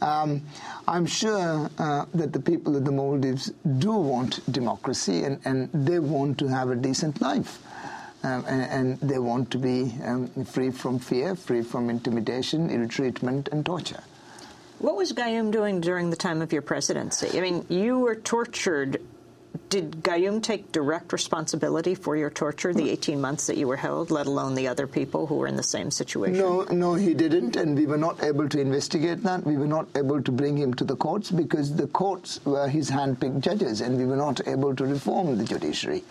Um, I'm sure uh, that the people of the Maldives do want democracy and, and they want to have a decent life. Um, and, and, they want to be um, free from fear, free from intimidation, ill treatment, and torture. What was Gayoom doing during the time of your presidency? I mean, you were tortured did Gayoom take direct responsibility for your torture, the 18 months that you were held, let alone the other people who were in the same situation? No, no, he didn't, and we were not able to investigate that. We were not able to bring him to the courts because the courts were his hand-picked judges, and we were not able to reform the judiciary.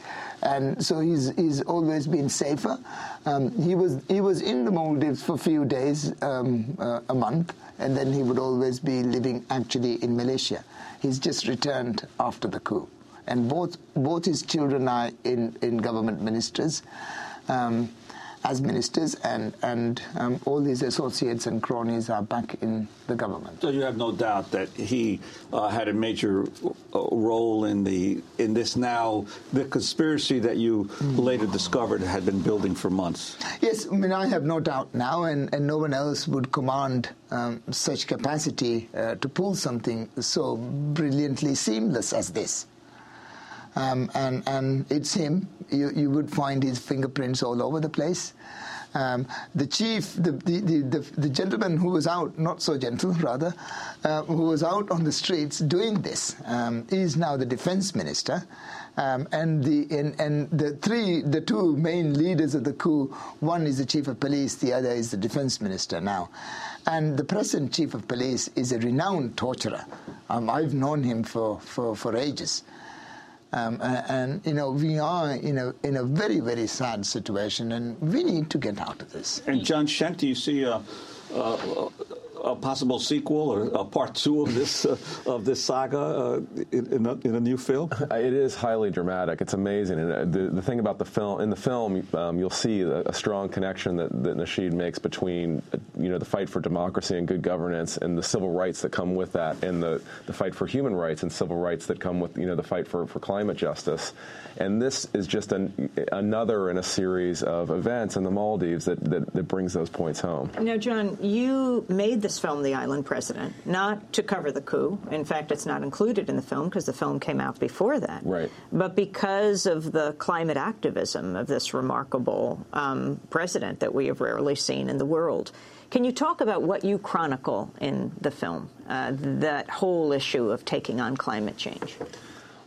And so he's, he's always been safer. Um, he was he was in the Maldives for a few days, um, uh, a month, and then he would always be living actually in Malaysia. He's just returned after the coup and both both his children are in, in government ministers. Um, as ministers, and and um, all his associates and cronies are back in the government. So you have no doubt that he uh, had a major uh, role in the in this now the conspiracy that you later discovered had been building for months. Yes, I mean I have no doubt now, and, and no one else would command um, such capacity uh, to pull something so brilliantly seamless as this. Um, and, and it's him. You, you would find his fingerprints all over the place. Um, the chief, the, the, the, the, gentleman who was out, not so gentle (laughs) rather, uh, who was out on the streets doing this, um, is now the defense minister. Um, and the and, and, the three, the two main leaders of the coup, one is the chief of police, the other is the defense minister now. And the present chief of police is a renowned torturer. Um, I've known him for, for, for ages. Um, and, you know, we are in a, in a very, very sad situation, and we need to get out of this. And John do you see a, a, a possible sequel or a part two of this uh, of this saga uh, in, in, a, in, a, new film? (laughs) It is highly dramatic. It's amazing, and uh, the, the thing about the film in the film, um, you'll see a, a, strong connection that, that Nasheed makes between uh, you know the fight for democracy and good governance and the civil rights that come with that, and the, the fight for human rights and civil rights that come with you know the fight for, for climate justice. And this is just an, another in a series of events in the Maldives that, that, that brings those points home. Now, John, you made film, The Island President, not to cover the coup. In fact, it's not included in the film because the film came out before that. Right. But because of the climate activism of this remarkable um, president that we have rarely seen in the world. Can you talk about what you chronicle in the film, uh, that whole issue of taking on climate change?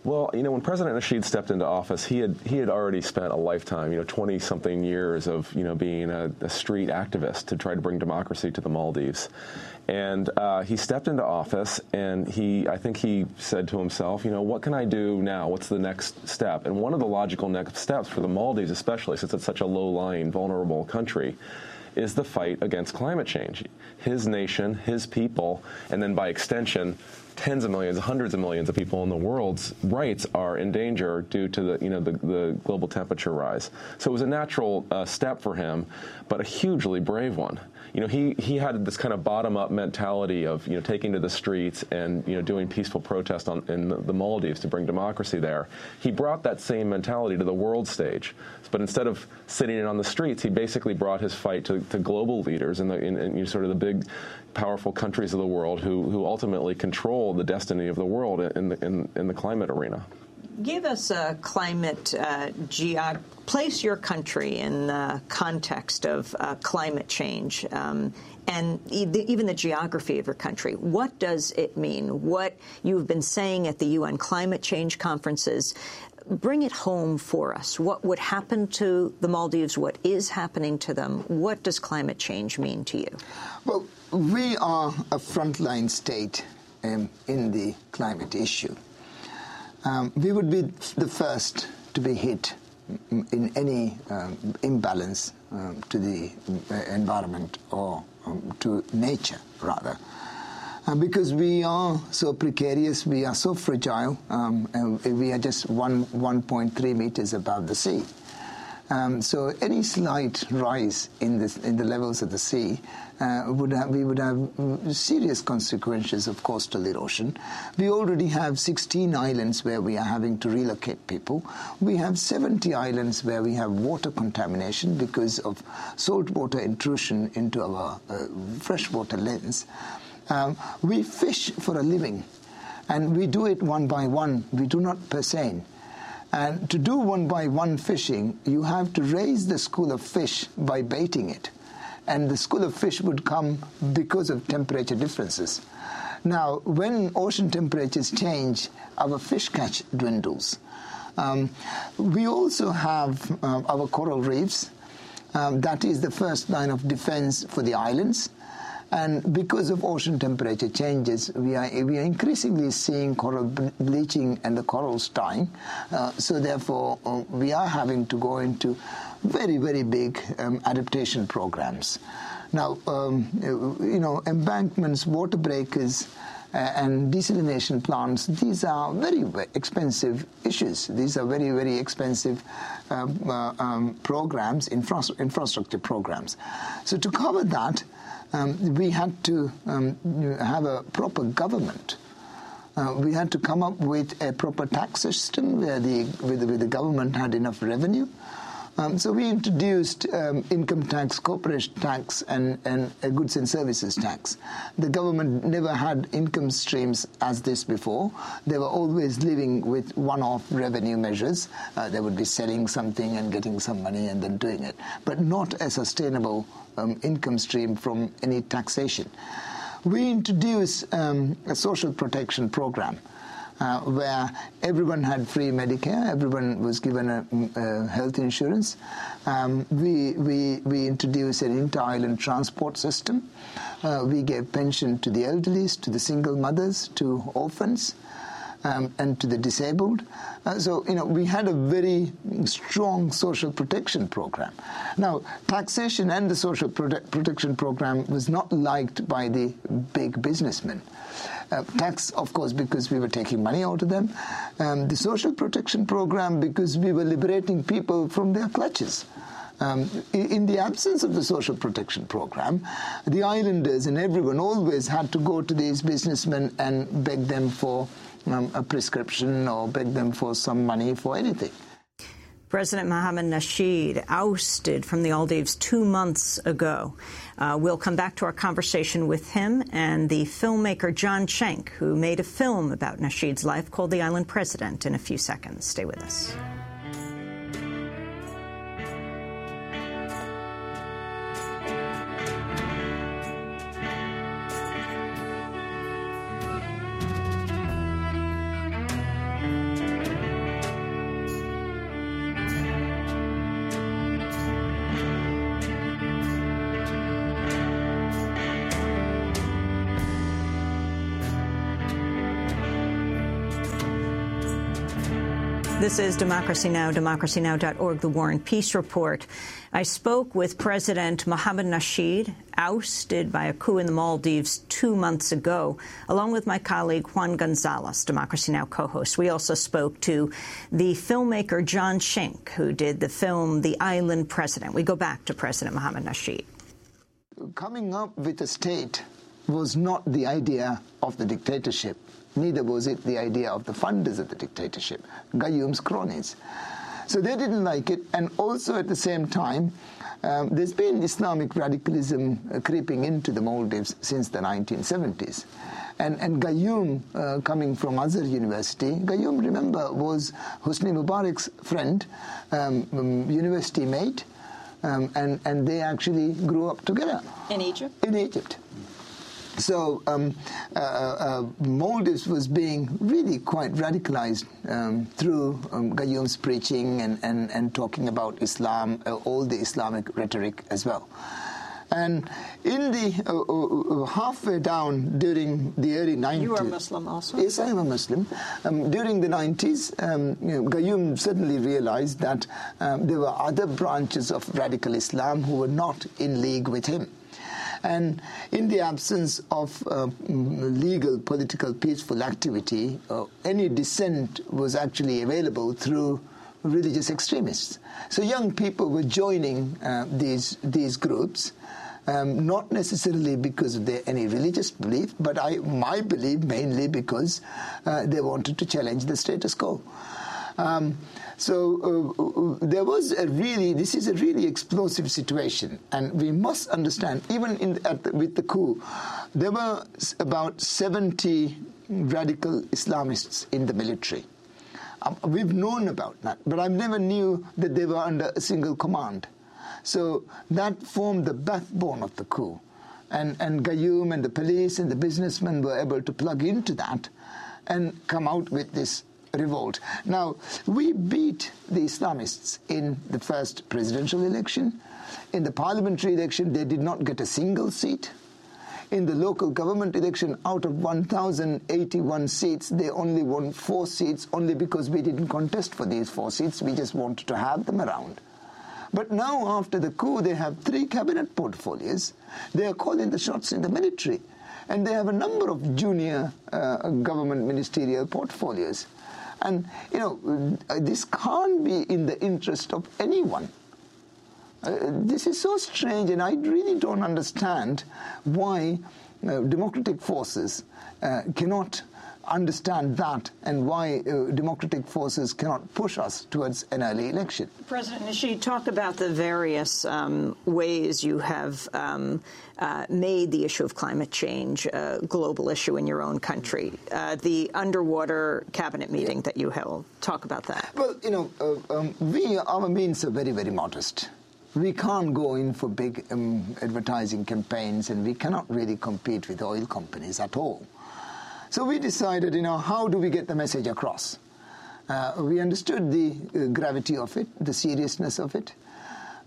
Well, you know, when President Nasheed stepped into office, he had he had already spent a lifetime, you know, 20 something years of you know being a, a street activist to try to bring democracy to the Maldives. And uh, he stepped into office, and he, I think he said to himself, you know, what can I do now? What's the next step? And one of the logical next steps for the Maldives, especially since it's such a low-lying, vulnerable country, is the fight against climate change. His nation, his people, and then by extension, tens of millions, hundreds of millions of people in the world's rights are in danger due to the you know the, the global temperature rise. So it was a natural uh, step for him, but a hugely brave one you know, he, he had this kind of bottom-up mentality of, you know, taking to the streets and, you know, doing peaceful protest on, in the Maldives to bring democracy there. He brought that same mentality to the world stage. But instead of sitting on the streets, he basically brought his fight to, to global leaders in, the, in, in know, sort of the big, powerful countries of the world who, who ultimately control the destiny of the world in the, in, in the climate arena. Give us a climate uh, place your country in the context of uh, climate change um, and even the geography of your country. What does it mean? What you've been saying at the UN climate change conferences, bring it home for us. What would happen to the Maldives? What is happening to them? What does climate change mean to you? Well, we are a frontline state um, in the climate issue. Um, we would be the first to be hit in any um, imbalance um, to the uh, environment or um, to nature, rather. Uh, because we are so precarious, we are so fragile, um, and we are just one, 1.3 meters above the sea. Um, so any slight rise in, this, in the levels of the sea uh, would have, we would have serious consequences of coastal erosion. We already have 16 islands where we are having to relocate people. We have 70 islands where we have water contamination because of saltwater intrusion into our uh, freshwater lens. Um, we fish for a living, and we do it one by one. We do not per se. And to do one by one fishing, you have to raise the school of fish by baiting it. And the school of fish would come because of temperature differences. Now, when ocean temperatures change, our fish catch dwindles. Um, we also have uh, our coral reefs. Um, that is the first line of defense for the islands. And because of ocean temperature changes, we are, we are increasingly seeing coral bleaching and the corals dying. Uh, so therefore, uh, we are having to go into very, very big um, adaptation programs. Now, um, you know, embankments, water breakers, and desalination plants, these are very, very expensive issues. These are very, very expensive um, uh, um, programs, infra infrastructure programs. So to cover that, um, we had to um, have a proper government. Uh, we had to come up with a proper tax system where the, where the, where the government had enough revenue um, so we introduced um, income tax, corporation tax, and, and a goods and services tax. The government never had income streams as this before. They were always living with one-off revenue measures. Uh, they would be selling something and getting some money and then doing it, but not a sustainable um, income stream from any taxation. We introduced um, a social protection program uh, where everyone had free Medicare, everyone was given a, a health insurance. Um, we, we, we introduced an inter-island transport system. Uh, we gave pension to the elderly, to the single mothers, to orphans. Um, and to the disabled. Uh, so, you know, we had a very strong social protection program. Now, taxation and the social prote protection program was not liked by the big businessmen. Uh, tax, of course, because we were taking money out of them. Um, the social protection program, because we were liberating people from their clutches. Um, in the absence of the social protection program, the islanders and everyone always had to go to these businessmen and beg them for um, a prescription or beg them for some money for anything. President Mohammed Nasheed ousted from the Maldives two months ago. Uh, we'll come back to our conversation with him and the filmmaker John Shenk, who made a film about Nasheed's life called The Island President, in a few seconds. Stay with us. This is Democracy Now!, democracynow.org, The War and Peace Report. I spoke with President Mohamed Nasheed, ousted by a coup in the Maldives two months ago, along with my colleague Juan Gonzalez, Democracy Now! co-host. We also spoke to the filmmaker John Shenk, who did the film The Island President. We go back to President Mohamed Nasheed. Coming up with a state was not the idea of the dictatorship neither was it the idea of the funders of the dictatorship, Gayoom's cronies. So they didn't like it, and also at the same time, um, there's been Islamic radicalism uh, creeping into the Maldives since the 1970s. And, and Gayoom, uh, coming from Azhar University, Gayoom, remember, was Hosni Mubarak's friend, um, um, university mate, um, and, and they actually grew up together. In Egypt? In Egypt. So um, uh, uh, Maldives was being really quite radicalized um, through um, Gayoom's preaching and, and, and talking about Islam, uh, all the Islamic rhetoric as well. And in the uh, uh, uh halfway down during the early 90s. You are Muslim also? Yes, I am a Muslim. Um, during the 90s, um, you know, Gayoom suddenly realized that um, there were other branches of radical Islam who were not in league with him. And in the absence of uh, legal, political, peaceful activity, uh, any dissent was actually available through religious extremists. So young people were joining uh, these these groups. Um, not necessarily because of their any religious belief, but I my belief mainly because uh, they wanted to challenge the status quo. Um, so uh, uh, there was a really, this is a really explosive situation, and we must understand, even in, the, with the coup, there were about 70 radical Islamists in the military. Um, we've known about that, but I never knew that they were under a single command. So that formed the backbone of the coup. And, and Gayoom and the police and the businessmen were able to plug into that and come out with this revolt. Now, we beat the Islamists in the first presidential election. In the parliamentary election, they did not get a single seat. In the local government election, out of 1,081 seats, they only won four seats, only because we didn't contest for these four seats. We just wanted to have them around. But now, after the coup, they have three cabinet portfolios. They are calling the shots in the military. and they have a number of junior uh, government ministerial portfolios. And, you know, this can't be in the interest of anyone. Uh, this is so strange, and I really don't understand why uh, democratic forces uh, cannot understand that and why uh, democratic forces cannot push us towards an early election. President Nasheed, talk about the various um, ways you have um, uh, made the issue of climate change a global issue in your own country. Uh, the underwater cabinet meeting that you held, talk about that. Well, you know, uh, um, we, our means are very, very modest. We can't go in for big um, advertising campaigns and we cannot really compete with oil companies at all. So we decided, you know, how do we get the message across? Uh, we understood the uh, gravity of it, the seriousness of it.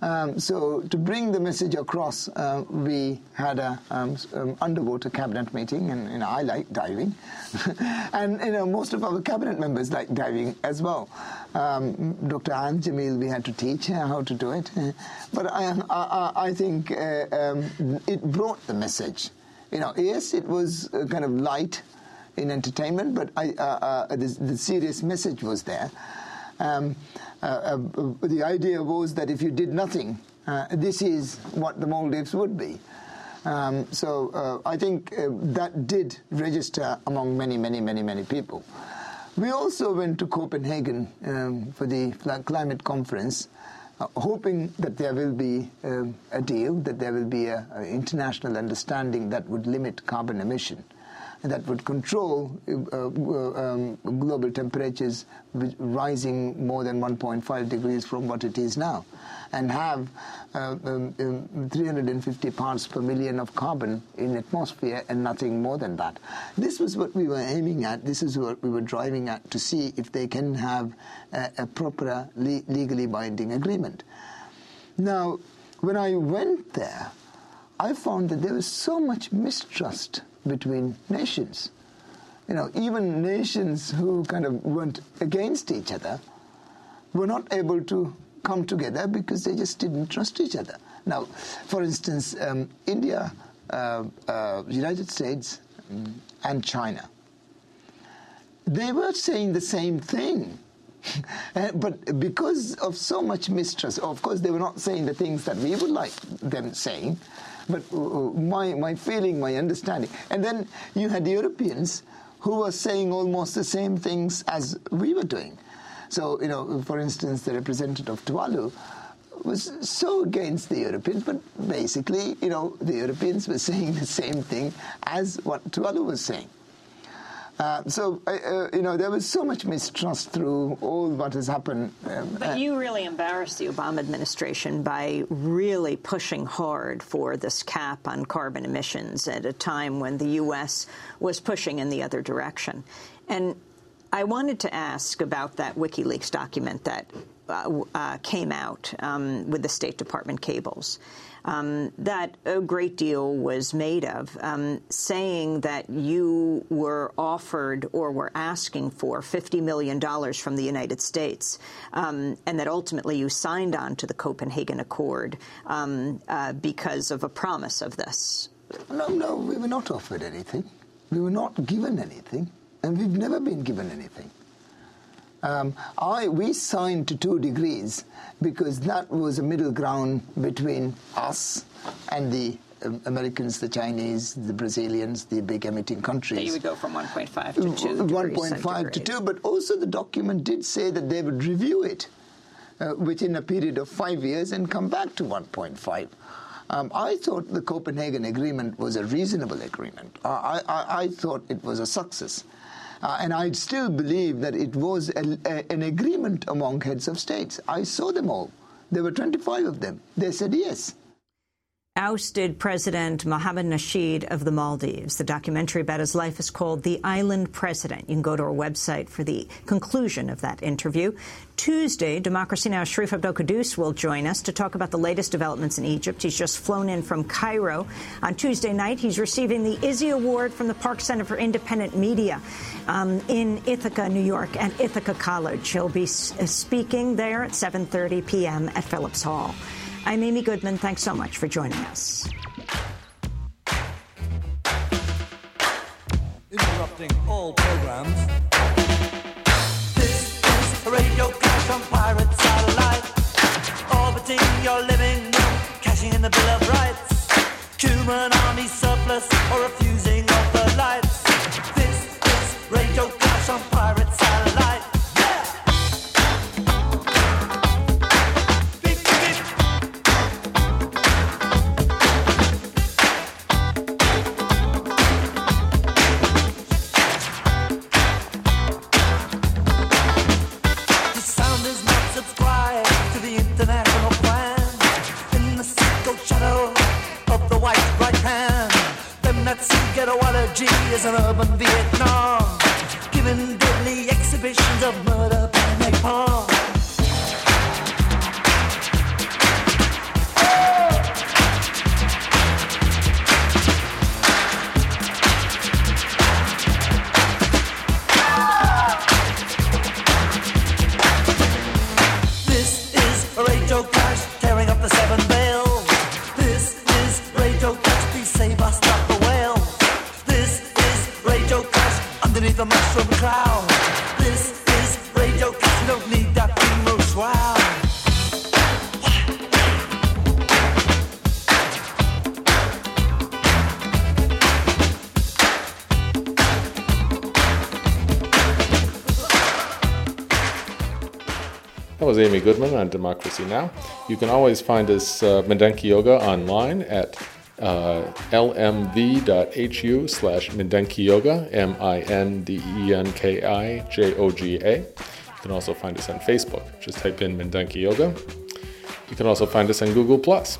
Um, so to bring the message across, uh, we had a um, um, underwater cabinet meeting, and you know, I like diving, (laughs) and you know most of our cabinet members like diving as well. Um, Dr. Anne Jamil, we had to teach her how to do it, (laughs) but I, I, I think uh, um, it brought the message. You know, yes, it was uh, kind of light in entertainment, but I, uh, uh, the, the, serious message was there. Um, uh, uh the idea was that if you did nothing, uh, this is what the Maldives would be. Um, so I think that did register among many, many, many, many people. We also went to Copenhagen um, for the climate conference, uh, hoping that there will be um, a deal, that there will be an international understanding that would limit carbon emission that would control uh, uh, um, global temperatures rising more than 1.5 degrees from what it is now and have uh, um, um, 350 parts per million of carbon in atmosphere and nothing more than that. This was what we were aiming at. This is what we were driving at to see if they can have a, a proper le legally binding agreement. Now, when I went there, I found that there was so much mistrust between nations. You know, even nations who kind of went against each other were not able to come together because they just didn't trust each other. Now, for instance, um, India, uh, uh, United States, um, and China, they were saying the same thing. (laughs) But because of so much mistrust, of course, they were not saying the things that we would like them saying, but uh, uh, my, my feeling, my understanding. And then you had the Europeans who were saying almost the same things as we were doing. So, you know, for instance, the representative of Tuvalu was so against the Europeans, but basically, you know, the Europeans were (laughs) saying the same thing as what Tuvalu was saying. Uh, so, uh, you know, there was so much mistrust through all what has happened. Um, but you really embarrassed the Obama administration by really pushing hard for this cap on carbon emissions at a time when the U.S. was pushing in the other direction. And I wanted to ask about that WikiLeaks document that uh, uh, came out um, with the State Department cables um, that a great deal was made of, um, saying that you were offered or were asking for $50 million from the United States, um, and that ultimately you signed on to the Copenhagen Accord um, uh, because of a promise of this. No, no, we were not offered anything. We were not given anything, and we've never been given anything. Um, I, we signed to two degrees because that was a middle ground between us and the um, Americans, the Chinese, the Brazilians, the big emitting countries. You would go from 1.5 to 2 1.5 to 2, but also the document did say that they would review it uh, within a period of five years and come back to 1.5. Um, I thought the Copenhagen Agreement was a reasonable agreement. I, I, I thought it was a success. Uh, and I still believe that it was a, a, an agreement among heads of states. I saw them all. There were 25 of them. They said yes ousted President Mohamed Nasheed of the Maldives. The documentary about his life is called The Island President. You can go to our website for the conclusion of that interview. Tuesday, Democracy Now!'s Sharif Abdel will join us to talk about the latest developments in Egypt. He's just flown in from Cairo. On Tuesday night, he's receiving the Izzy Award from the Park Center for Independent Media um, in Ithaca, New York, at Ithaca College. He'll be speaking there at 7.30 p.m. at Phillips Hall. I'm Amy Goodman. Thanks so much for joining us. interrupting all programs. This is a radio pirate satellite, orbiting your living room, cashing in the Bill of Rights. Human army surplus or refusing of the lights. This is radio pirate Is an urban Vietnam, Goodman on Democracy Now! You can always find us, uh, Mindenki Joga, online at uh, lmv.hu slash Mindenki Joga, M I N D E N K I J O G A. You can also find us on Facebook. Just type in Mindenki Joga. You can also find us on Google Plus.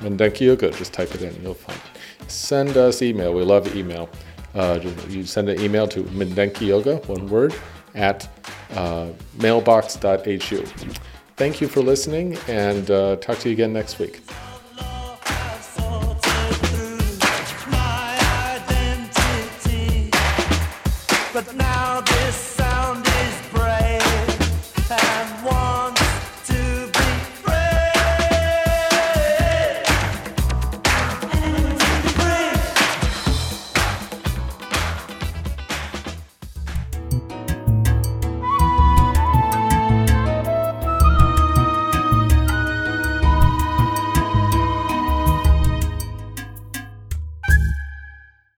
Mindenki Joga, just type it in, you'll find it. Send us email. We love email. Uh, you send an email to Mindenki Joga, one word, at uh, mailbox.hu. Thank you for listening and uh, talk to you again next week.